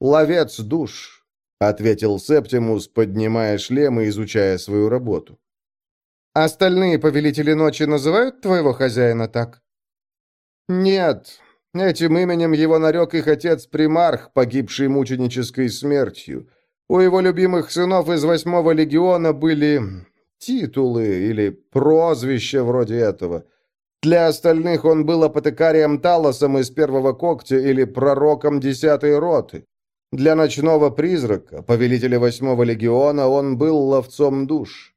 Speaker 1: ловец душ», — ответил Септимус, поднимая шлем и изучая свою работу.
Speaker 2: Остальные повелители ночи называют твоего хозяина так?
Speaker 1: Нет. Этим именем его нарек их отец-примарх, погибший мученической смертью. У его любимых сынов из восьмого легиона были титулы или прозвища вроде этого. Для остальных он был апотекарием Талосом из первого когтя или пророком десятой роты. Для ночного призрака, повелителя восьмого легиона, он был ловцом душ.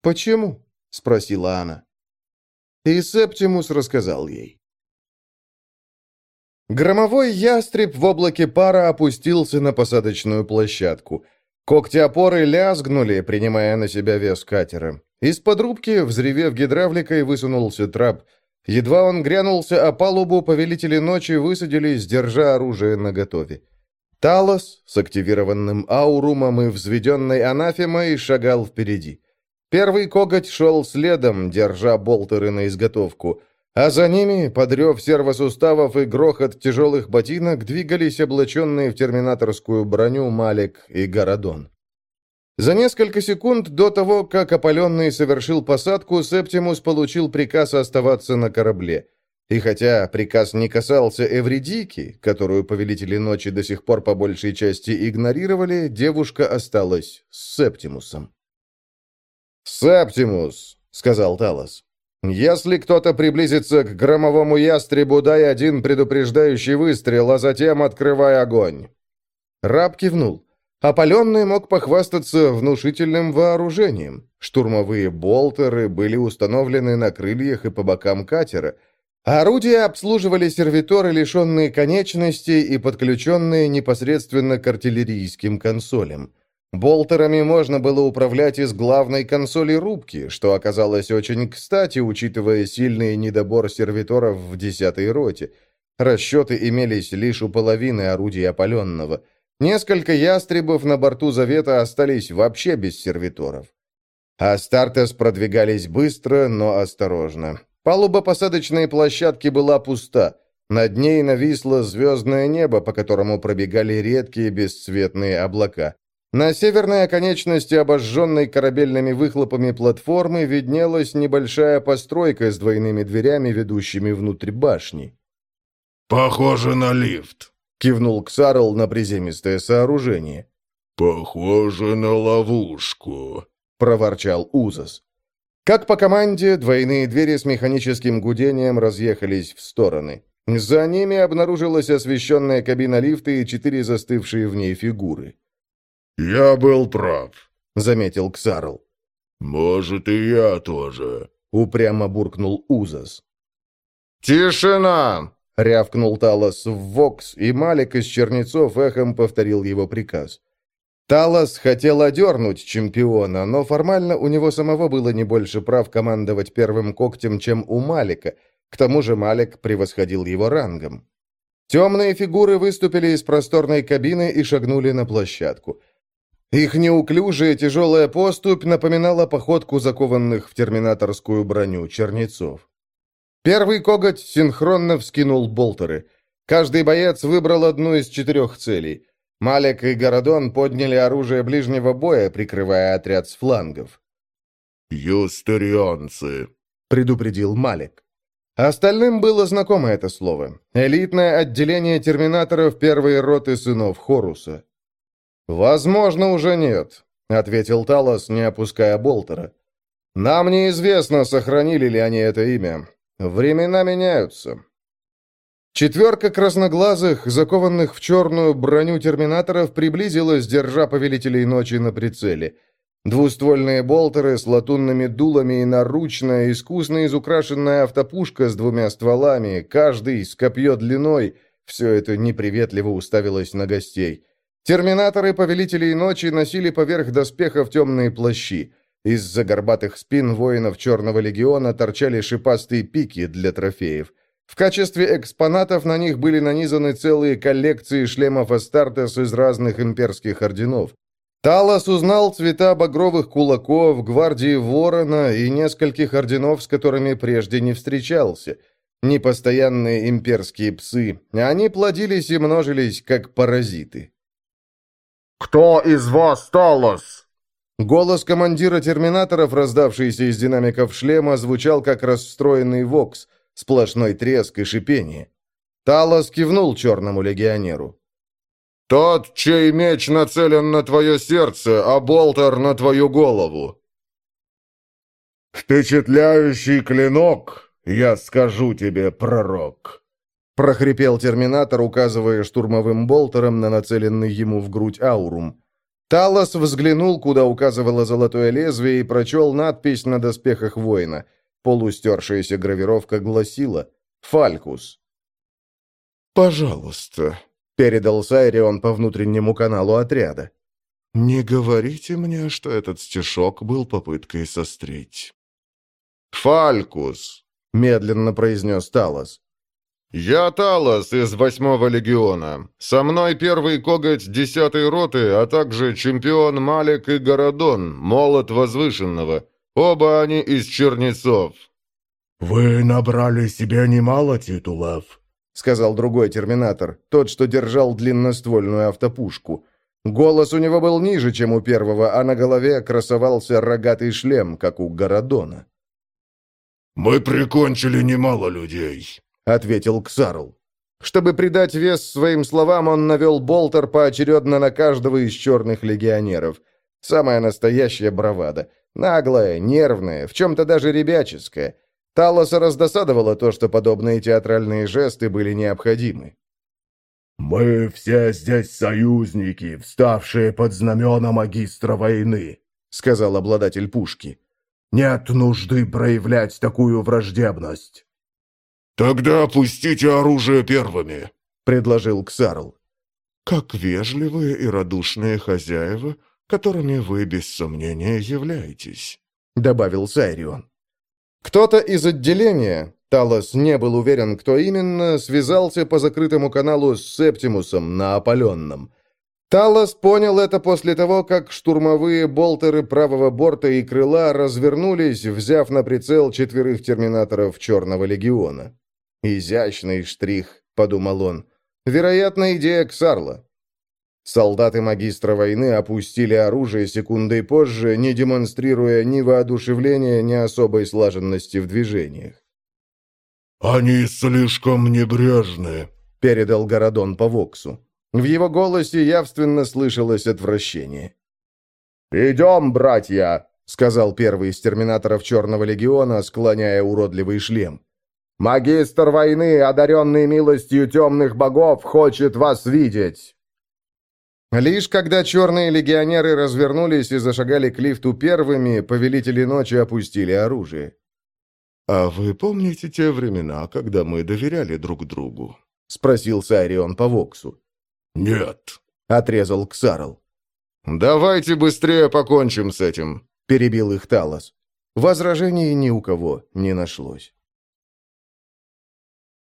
Speaker 2: «Почему?» — спросила она.
Speaker 1: И Септимус рассказал ей.
Speaker 2: Громовой ястреб в облаке пара опустился на посадочную площадку. Когти опоры лязгнули, принимая на себя вес катера. Из-под рубки, взревев гидравликой, высунулся трап. Едва он грянулся о палубу, повелители ночи высадились, держа оружие наготове. Талос с активированным аурумом и взведенной анафемой шагал впереди. Первый коготь шел следом, держа болтеры на изготовку, а за ними, подрев сервосуставов и грохот тяжелых ботинок, двигались облаченные в терминаторскую броню Малик и Городон. За несколько секунд до того, как опаленный совершил посадку, Септимус получил приказ оставаться на корабле. И хотя приказ не касался Эвридики, которую повелители ночи до сих пор по большей части игнорировали, девушка осталась с Септимусом.
Speaker 1: «Септимус», — сказал Талос, — «если кто-то приблизится к громовому ястребу, дай один предупреждающий выстрел, а затем открывай огонь».
Speaker 2: Раб кивнул. Опаленный мог похвастаться внушительным вооружением. Штурмовые болтеры были установлены на крыльях и по бокам катера. Орудия обслуживали сервиторы, лишенные конечностей и подключенные непосредственно к артиллерийским консолям. Болтерами можно было управлять из главной консоли рубки, что оказалось очень кстати, учитывая сильный недобор сервиторов в десятой роте. Расчеты имелись лишь у половины орудий опаленного. Несколько ястребов на борту Завета остались вообще без сервиторов. Астартес продвигались быстро, но осторожно. Палуба посадочной площадки была пуста. Над ней нависло звездное небо, по которому пробегали редкие бесцветные облака.
Speaker 1: На северной оконечности обожженной корабельными выхлопами платформы виднелась небольшая постройка с двойными дверями, ведущими внутрь башни.
Speaker 4: «Похоже на лифт», —
Speaker 1: кивнул Ксарл на приземистое сооружение.
Speaker 4: «Похоже на ловушку», —
Speaker 1: проворчал Узас. Как по команде, двойные двери с механическим гудением разъехались в стороны. За ними обнаружилась освещенная кабина лифта и четыре застывшие в ней фигуры.
Speaker 4: «Я был прав», —
Speaker 1: заметил Ксарл.
Speaker 4: «Может, и я тоже», —
Speaker 1: упрямо буркнул Узас.
Speaker 2: «Тишина!»
Speaker 1: — рявкнул Талос в Вокс, и Малик из Чернецов эхом повторил его приказ. Талос хотел одернуть чемпиона, но формально у него самого было не больше прав командовать первым когтем, чем у Малика. К тому же Малик превосходил его рангом. Темные фигуры выступили из просторной кабины и шагнули на площадку. Их неуклюжая тяжелая поступь напоминала походку закованных в терминаторскую броню чернецов. Первый коготь синхронно вскинул болтеры. Каждый боец выбрал одну из четырех целей. Малек и Городон подняли оружие ближнего боя, прикрывая отряд с флангов.
Speaker 4: «Юстерианцы», —
Speaker 1: предупредил Малек. Остальным было знакомо это слово. Элитное отделение терминаторов первой роты сынов Хоруса. «Возможно, уже нет», — ответил Талос, не опуская Болтера. «Нам неизвестно, сохранили ли они это имя. Времена меняются. Четверка красноглазых, закованных в черную броню терминаторов, приблизилась, держа повелителей ночи на прицеле. Двуствольные болтеры с латунными дулами и наручная, искусно изукрашенная автопушка с двумя стволами, каждый с копье длиной — все это неприветливо уставилось на гостей. Терминаторы повелителей ночи носили поверх доспехов темные плащи. Из-за горбатых спин воинов Черного легиона торчали шипастые пики для трофеев. В качестве экспонатов на них были нанизаны целые коллекции шлемов Астартес из разных имперских орденов. Талос узнал цвета багровых кулаков, гвардии Ворона и нескольких орденов, с которыми прежде не встречался. Непостоянные имперские псы. Они плодились и множились, как паразиты.
Speaker 2: «Кто из вас Талос?»
Speaker 1: Голос командира терминаторов, раздавшийся из динамиков шлема, звучал как расстроенный вокс – Сплошной треск и шипение. Талос кивнул черному легионеру.
Speaker 2: «Тот, чей меч нацелен на твое сердце, а болтер на твою голову».
Speaker 4: «Впечатляющий клинок, я скажу тебе, пророк», —
Speaker 1: прохрипел терминатор, указывая штурмовым болтером на нацеленный ему в грудь аурум. Талос взглянул, куда указывало золотое лезвие, и прочел надпись на доспехах воина — Полустершаяся гравировка гласила «Фалькус».
Speaker 4: «Пожалуйста», — передал Сайрион по внутреннему каналу отряда. «Не говорите мне, что этот стишок был попыткой сострить».
Speaker 2: «Фалькус», —
Speaker 1: медленно произнес Талос.
Speaker 2: «Я Талос из восьмого легиона. Со мной первый коготь десятой роты, а также чемпион Малик и Городон, молот возвышенного. Оба они из Чернецов».
Speaker 4: «Вы набрали себе немало титулов», —
Speaker 1: сказал другой терминатор, тот, что держал длинноствольную автопушку. Голос у него был ниже, чем у первого, а на голове красовался рогатый шлем, как у Городона.
Speaker 4: «Мы прикончили немало людей», —
Speaker 1: ответил Ксарл. Чтобы придать вес своим словам, он навел болтер поочередно на каждого из черных легионеров. Самая настоящая бравада. Наглая, нервная, в чем-то даже ребяческая. Талоса раздосадовало то, что подобные театральные жесты были необходимы.
Speaker 4: «Мы все здесь союзники, вставшие под знамена магистра войны», — сказал обладатель пушки. «Нет нужды проявлять такую враждебность». «Тогда опустите оружие первыми», — предложил Ксарл. «Как вежливые и радушные хозяева, которыми вы, без сомнения, являетесь», — добавил Сайрион.
Speaker 1: Кто-то из отделения, Талос не был уверен, кто именно, связался по закрытому каналу с Септимусом на опаленном. Талос понял это после того, как штурмовые болтеры правого борта и крыла развернулись, взяв на прицел четверых терминаторов Черного легиона. «Изящный штрих», — подумал он. «Вероятно, идея Ксарла. Солдаты магистра войны опустили оружие секундой позже, не демонстрируя ни воодушевления, ни особой слаженности в движениях.
Speaker 4: «Они слишком небрежны», —
Speaker 1: передал Городон по Воксу. В его голосе явственно слышалось отвращение. «Идем, братья!» — сказал первый из терминаторов Черного Легиона, склоняя уродливый шлем. «Магистр войны, одаренный милостью темных богов, хочет вас видеть!» Лишь когда черные легионеры развернулись и зашагали к лифту первыми, повелители ночи опустили оружие.
Speaker 4: «А вы помните те времена, когда мы доверяли друг другу?»
Speaker 1: — спросил Сайрион по Воксу.
Speaker 4: «Нет», —
Speaker 1: отрезал Ксарл. «Давайте быстрее покончим с этим», — перебил их Талос. Возражений ни у кого не нашлось.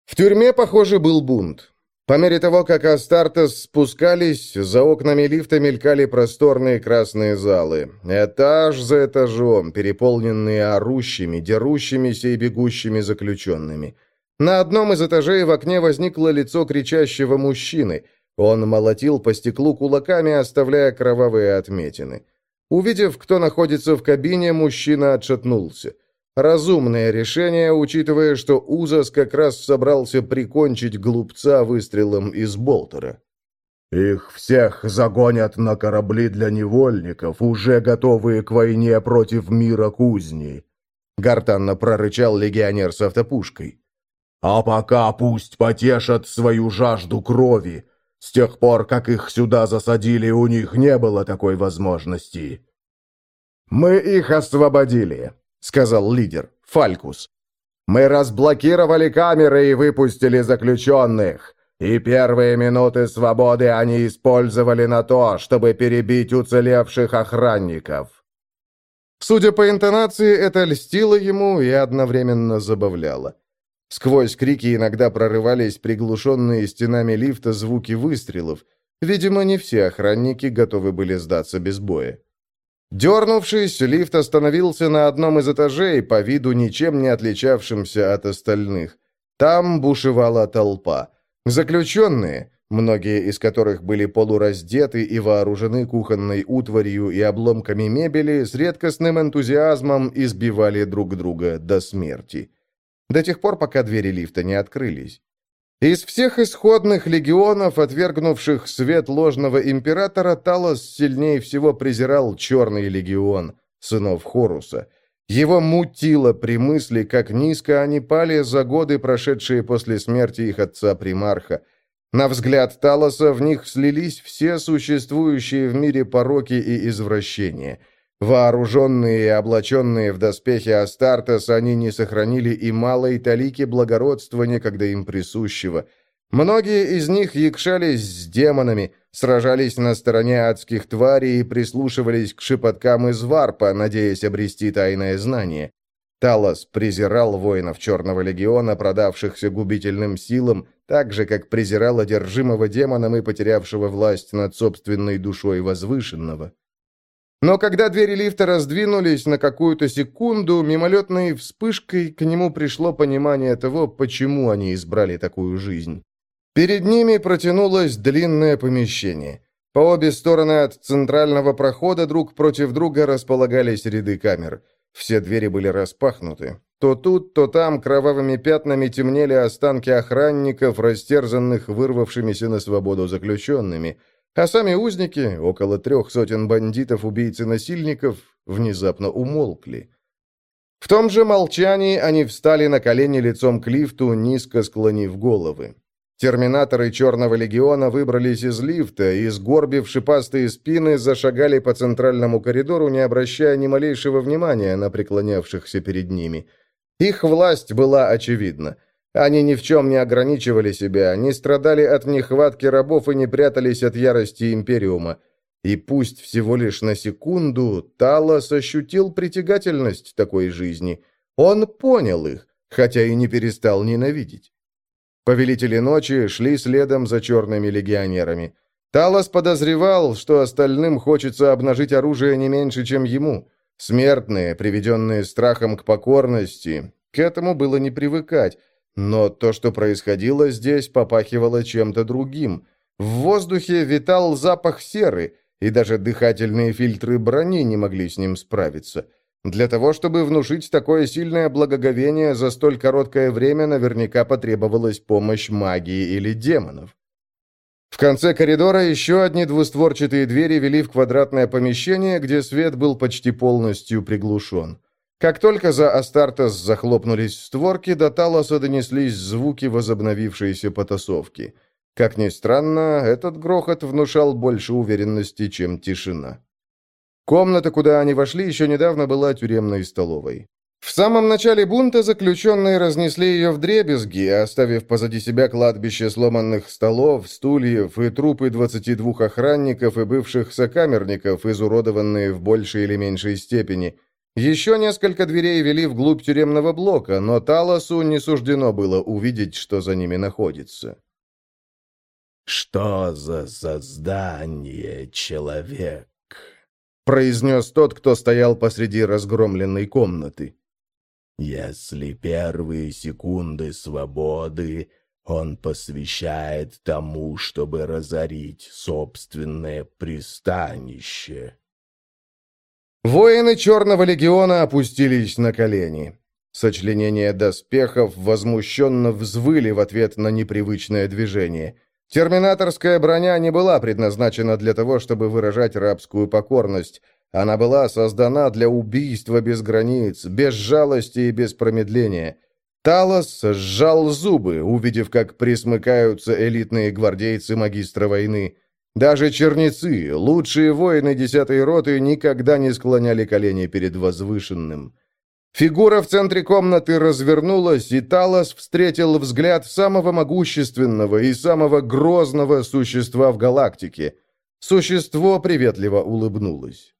Speaker 1: В тюрьме, похоже, был бунт. По мере того, как Астартес спускались, за окнами лифта мелькали просторные красные залы. Этаж за этажом, переполненные орущими, дерущимися и бегущими заключенными. На одном из этажей в окне возникло лицо кричащего мужчины. Он молотил по стеклу кулаками, оставляя кровавые отметины. Увидев, кто находится в кабине, мужчина отшатнулся. Разумное решение, учитывая, что Узас как раз собрался прикончить глупца выстрелом из болтера.
Speaker 4: «Их всех загонят на корабли для невольников, уже готовые к войне против мира кузни», — гортанно прорычал легионер с автопушкой. «А пока пусть потешат свою жажду крови. С тех пор, как их сюда засадили, у них не было такой возможности».
Speaker 1: «Мы их освободили», — сказал лидер, Фалькус. «Мы разблокировали камеры и выпустили заключенных, и первые минуты свободы они использовали на то, чтобы перебить уцелевших охранников». Судя по интонации, это льстило ему и одновременно забавляло. Сквозь крики иногда прорывались приглушенные стенами лифта звуки выстрелов. Видимо, не все охранники готовы были сдаться без боя. Дернувшись, лифт остановился на одном из этажей, по виду ничем не отличавшимся от остальных. Там бушевала толпа. Заключенные, многие из которых были полураздеты и вооружены кухонной утварью и обломками мебели, с редкостным энтузиазмом избивали друг друга до смерти. До тех пор, пока двери лифта не открылись. Из всех исходных легионов, отвергнувших свет ложного императора, Талос сильнее всего презирал Черный легион, сынов Хоруса. Его мутило при мысли, как низко они пали за годы, прошедшие после смерти их отца-примарха. На взгляд Талоса в них слились все существующие в мире пороки и извращения – Вооруженные и облаченные в доспехи Астартес, они не сохранили и малой талики благородства, некогда им присущего. Многие из них якшались с демонами, сражались на стороне адских тварей и прислушивались к шепоткам из варпа, надеясь обрести тайное знание. Талос презирал воинов Черного легиона, продавшихся губительным силам, так же, как презирал одержимого демоном и потерявшего власть над собственной душой возвышенного. Но когда двери лифта раздвинулись на какую-то секунду, мимолетной вспышкой к нему пришло понимание того, почему они избрали такую жизнь. Перед ними протянулось длинное помещение. По обе стороны от центрального прохода друг против друга располагались ряды камер. Все двери были распахнуты. То тут, то там кровавыми пятнами темнели останки охранников, растерзанных вырвавшимися на свободу заключенными – а сами узники, около трех сотен бандитов, убийц и насильников, внезапно умолкли. В том же молчании они встали на колени лицом к лифту, низко склонив головы. Терминаторы Черного Легиона выбрались из лифта и, сгорбив шипастые спины, зашагали по центральному коридору, не обращая ни малейшего внимания на преклонявшихся перед ними. Их власть была очевидна – они ни в чем не ограничивали себя, не страдали от нехватки рабов и не прятались от ярости Империума. И пусть всего лишь на секунду Талос ощутил притягательность такой жизни. Он понял их, хотя и не перестал ненавидеть. Повелители ночи шли следом за черными легионерами. Талос подозревал, что остальным хочется обнажить оружие не меньше, чем ему. Смертные, приведенные страхом к покорности, к этому было не привыкать, но то, что происходило здесь, попахивало чем-то другим. В воздухе витал запах серы, и даже дыхательные фильтры брони не могли с ним справиться. Для того, чтобы внушить такое сильное благоговение, за столь короткое время наверняка потребовалась помощь магии или демонов. В конце коридора еще одни двустворчатые двери вели в квадратное помещение, где свет был почти полностью приглушен. Как только за Астартес захлопнулись створки, до Талоса донеслись звуки возобновившейся потасовки – как ни странно, этот грохот внушал больше уверенности, чем тишина. Комната, куда они вошли, еще недавно была тюремной столовой. В самом начале бунта заключенные разнесли ее в дребезги, оставив позади себя кладбище сломанных столов, стульев и трупы 22 охранников и бывших сокамерников, изуродованные в большей или меньшей степени. Еще несколько дверей вели вглубь тюремного блока, но Талосу не суждено было увидеть, что за ними находится.
Speaker 4: «Что за создание человек?»
Speaker 1: произнес тот, кто стоял посреди разгромленной комнаты.
Speaker 4: «Если первые секунды свободы он посвящает тому, чтобы разорить собственное пристанище».
Speaker 1: Воины Черного Легиона опустились на колени. Сочленения доспехов возмущенно взвыли в ответ на непривычное движение – Терминаторская броня не была предназначена для того, чтобы выражать рабскую покорность. Она была создана для убийства без границ, без жалости и без промедления. Талос сжал зубы, увидев, как присмыкаются элитные гвардейцы магистра войны. Даже черницы, лучшие воины десятой роты, никогда не склоняли колени перед возвышенным. Фигура в центре комнаты развернулась, и Талос встретил взгляд самого могущественного и самого грозного существа в галактике. Существо приветливо улыбнулось.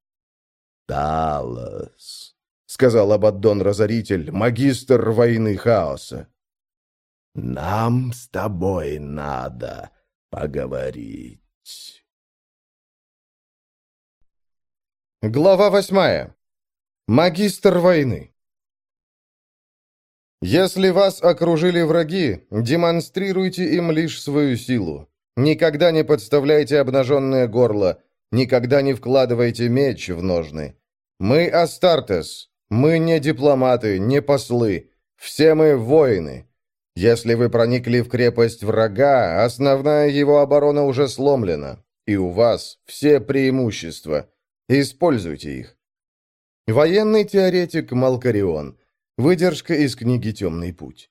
Speaker 4: «Талос», —
Speaker 1: сказал Абаддон-разоритель, магистр войны хаоса.
Speaker 4: «Нам с тобой надо поговорить».
Speaker 1: Глава восьмая. Магистр войны. Если вас окружили враги, демонстрируйте им лишь свою силу. Никогда не подставляйте обнаженное горло, никогда не вкладывайте меч в ножны. Мы Астартес, мы не дипломаты, не послы, все мы воины. Если вы проникли в крепость врага, основная его оборона уже сломлена, и у вас все преимущества. Используйте их. Военный теоретик Малкарион – Выдержка из книги «Темный путь».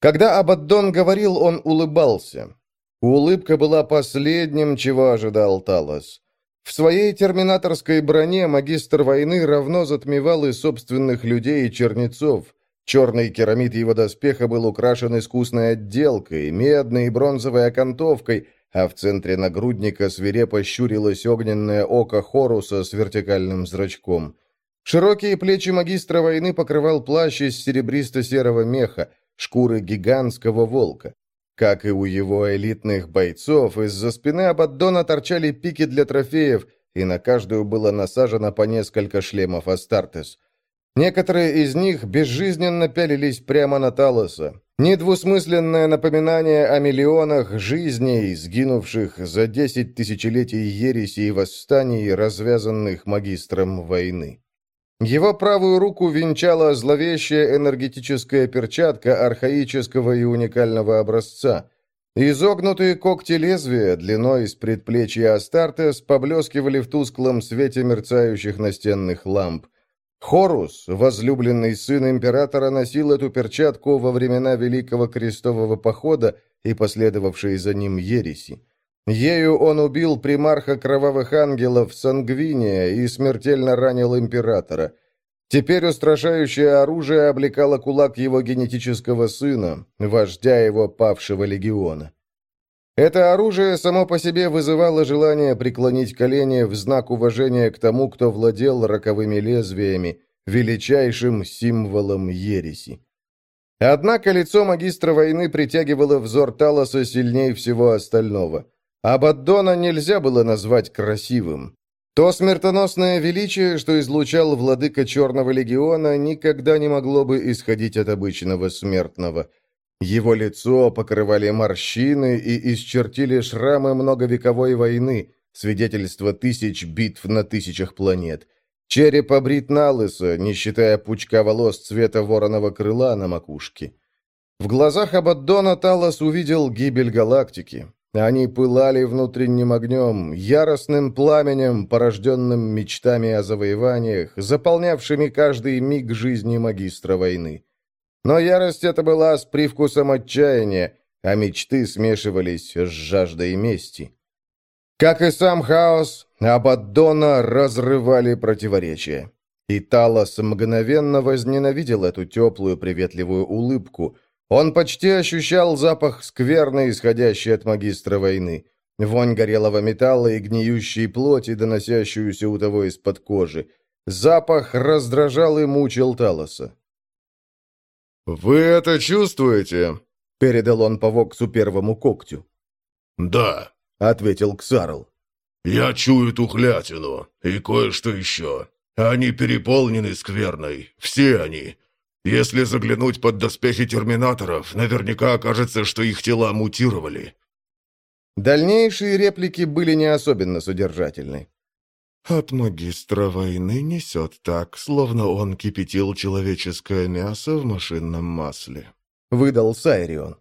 Speaker 1: Когда Абаддон говорил, он улыбался. Улыбка была последним, чего ожидал Талос. В своей терминаторской броне магистр войны равно затмевал и собственных людей и чернецов. Черный керамид его доспеха был украшен искусной отделкой, медной и бронзовой окантовкой, а в центре нагрудника свирепо щурилось огненное око Хоруса с вертикальным зрачком. Широкие плечи магистра войны покрывал плащ из серебристо-серого меха, шкуры гигантского волка. Как и у его элитных бойцов, из-за спины Абаддона торчали пики для трофеев, и на каждую было насажено по несколько шлемов Астартес. Некоторые из них безжизненно пялились прямо на Талоса. Недвусмысленное напоминание о миллионах жизней, сгинувших за десять тысячелетий ереси и восстаний, развязанных магистром войны. Его правую руку венчала зловещая энергетическая перчатка архаического и уникального образца. Изогнутые когти лезвия, длиной с предплечья Астартес, поблескивали в тусклом свете мерцающих настенных ламп. Хорус, возлюбленный сын императора, носил эту перчатку во времена Великого Крестового Похода и последовавшей за ним ереси. Ею он убил примарха кровавых ангелов Сангвиния и смертельно ранил императора. Теперь устрашающее оружие облекало кулак его генетического сына, вождя его павшего легиона. Это оружие само по себе вызывало желание преклонить колени в знак уважения к тому, кто владел роковыми лезвиями, величайшим символом ереси. Однако лицо магистра войны притягивало взор Талоса сильнее всего остального – Абаддона нельзя было назвать красивым. То смертоносное величие, что излучал владыка Черного Легиона, никогда не могло бы исходить от обычного смертного. Его лицо покрывали морщины и исчертили шрамы многовековой войны, свидетельство тысяч битв на тысячах планет. Череп обрит на лысо, не считая пучка волос цвета вороного крыла на макушке. В глазах Абаддона Талос увидел гибель галактики. Они пылали внутренним огнем, яростным пламенем, порожденным мечтами о завоеваниях, заполнявшими каждый миг жизни магистра войны. Но ярость эта была с привкусом отчаяния, а мечты смешивались с жаждой мести. Как и сам хаос, Абаддона разрывали противоречия. И Талос мгновенно возненавидел эту теплую приветливую улыбку – он почти ощущал запах скверны, исходящий от магистра войны. Вонь горелого металла и гниющей плоти, доносящуюся у того из-под кожи. Запах раздражал и мучил Талоса.
Speaker 4: «Вы это чувствуете?»
Speaker 1: — передал он по Воксу первому когтю.
Speaker 4: «Да», —
Speaker 1: ответил Ксарл.
Speaker 4: «Я чую тухлятину и кое-что еще. Они переполнены скверной, все они. Если заглянуть под доспехи терминаторов, наверняка окажется, что их тела мутировали.
Speaker 1: Дальнейшие реплики были не особенно содержательны.
Speaker 4: От магистра войны несет так, словно он кипятил человеческое мясо в машинном масле.
Speaker 1: Выдал Сайрион.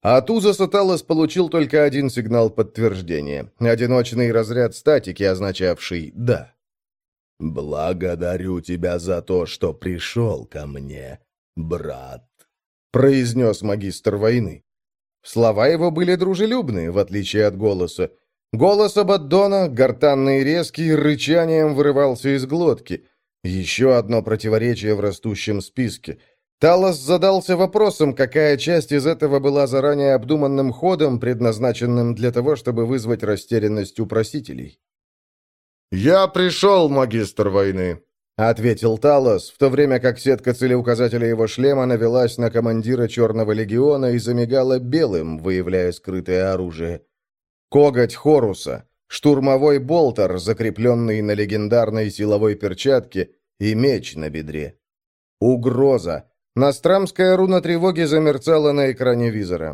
Speaker 1: А от Узаса Талос получил только один сигнал подтверждения. Одиночный разряд статики, означавший «да».
Speaker 4: «Благодарю тебя за то, что пришел ко мне, брат», —
Speaker 1: произнес магистр войны. Слова его были дружелюбные, в отличие от голоса. Голос Абаддона, гортанный и резкий, рычанием вырывался из глотки. Еще одно противоречие в растущем списке. Талос задался вопросом, какая часть из этого была заранее обдуманным ходом, предназначенным для того, чтобы вызвать растерянность у просителей.
Speaker 4: «Я пришел, магистр войны», —
Speaker 1: ответил Талос, в то время как сетка целеуказателя его шлема навелась на командира Черного легиона и замигала белым, выявляя скрытое оружие. Коготь Хоруса, штурмовой болтер, закрепленный на легендарной силовой перчатке, и меч на бедре. Угроза. Настрамская руна тревоги замерцала на экране визора.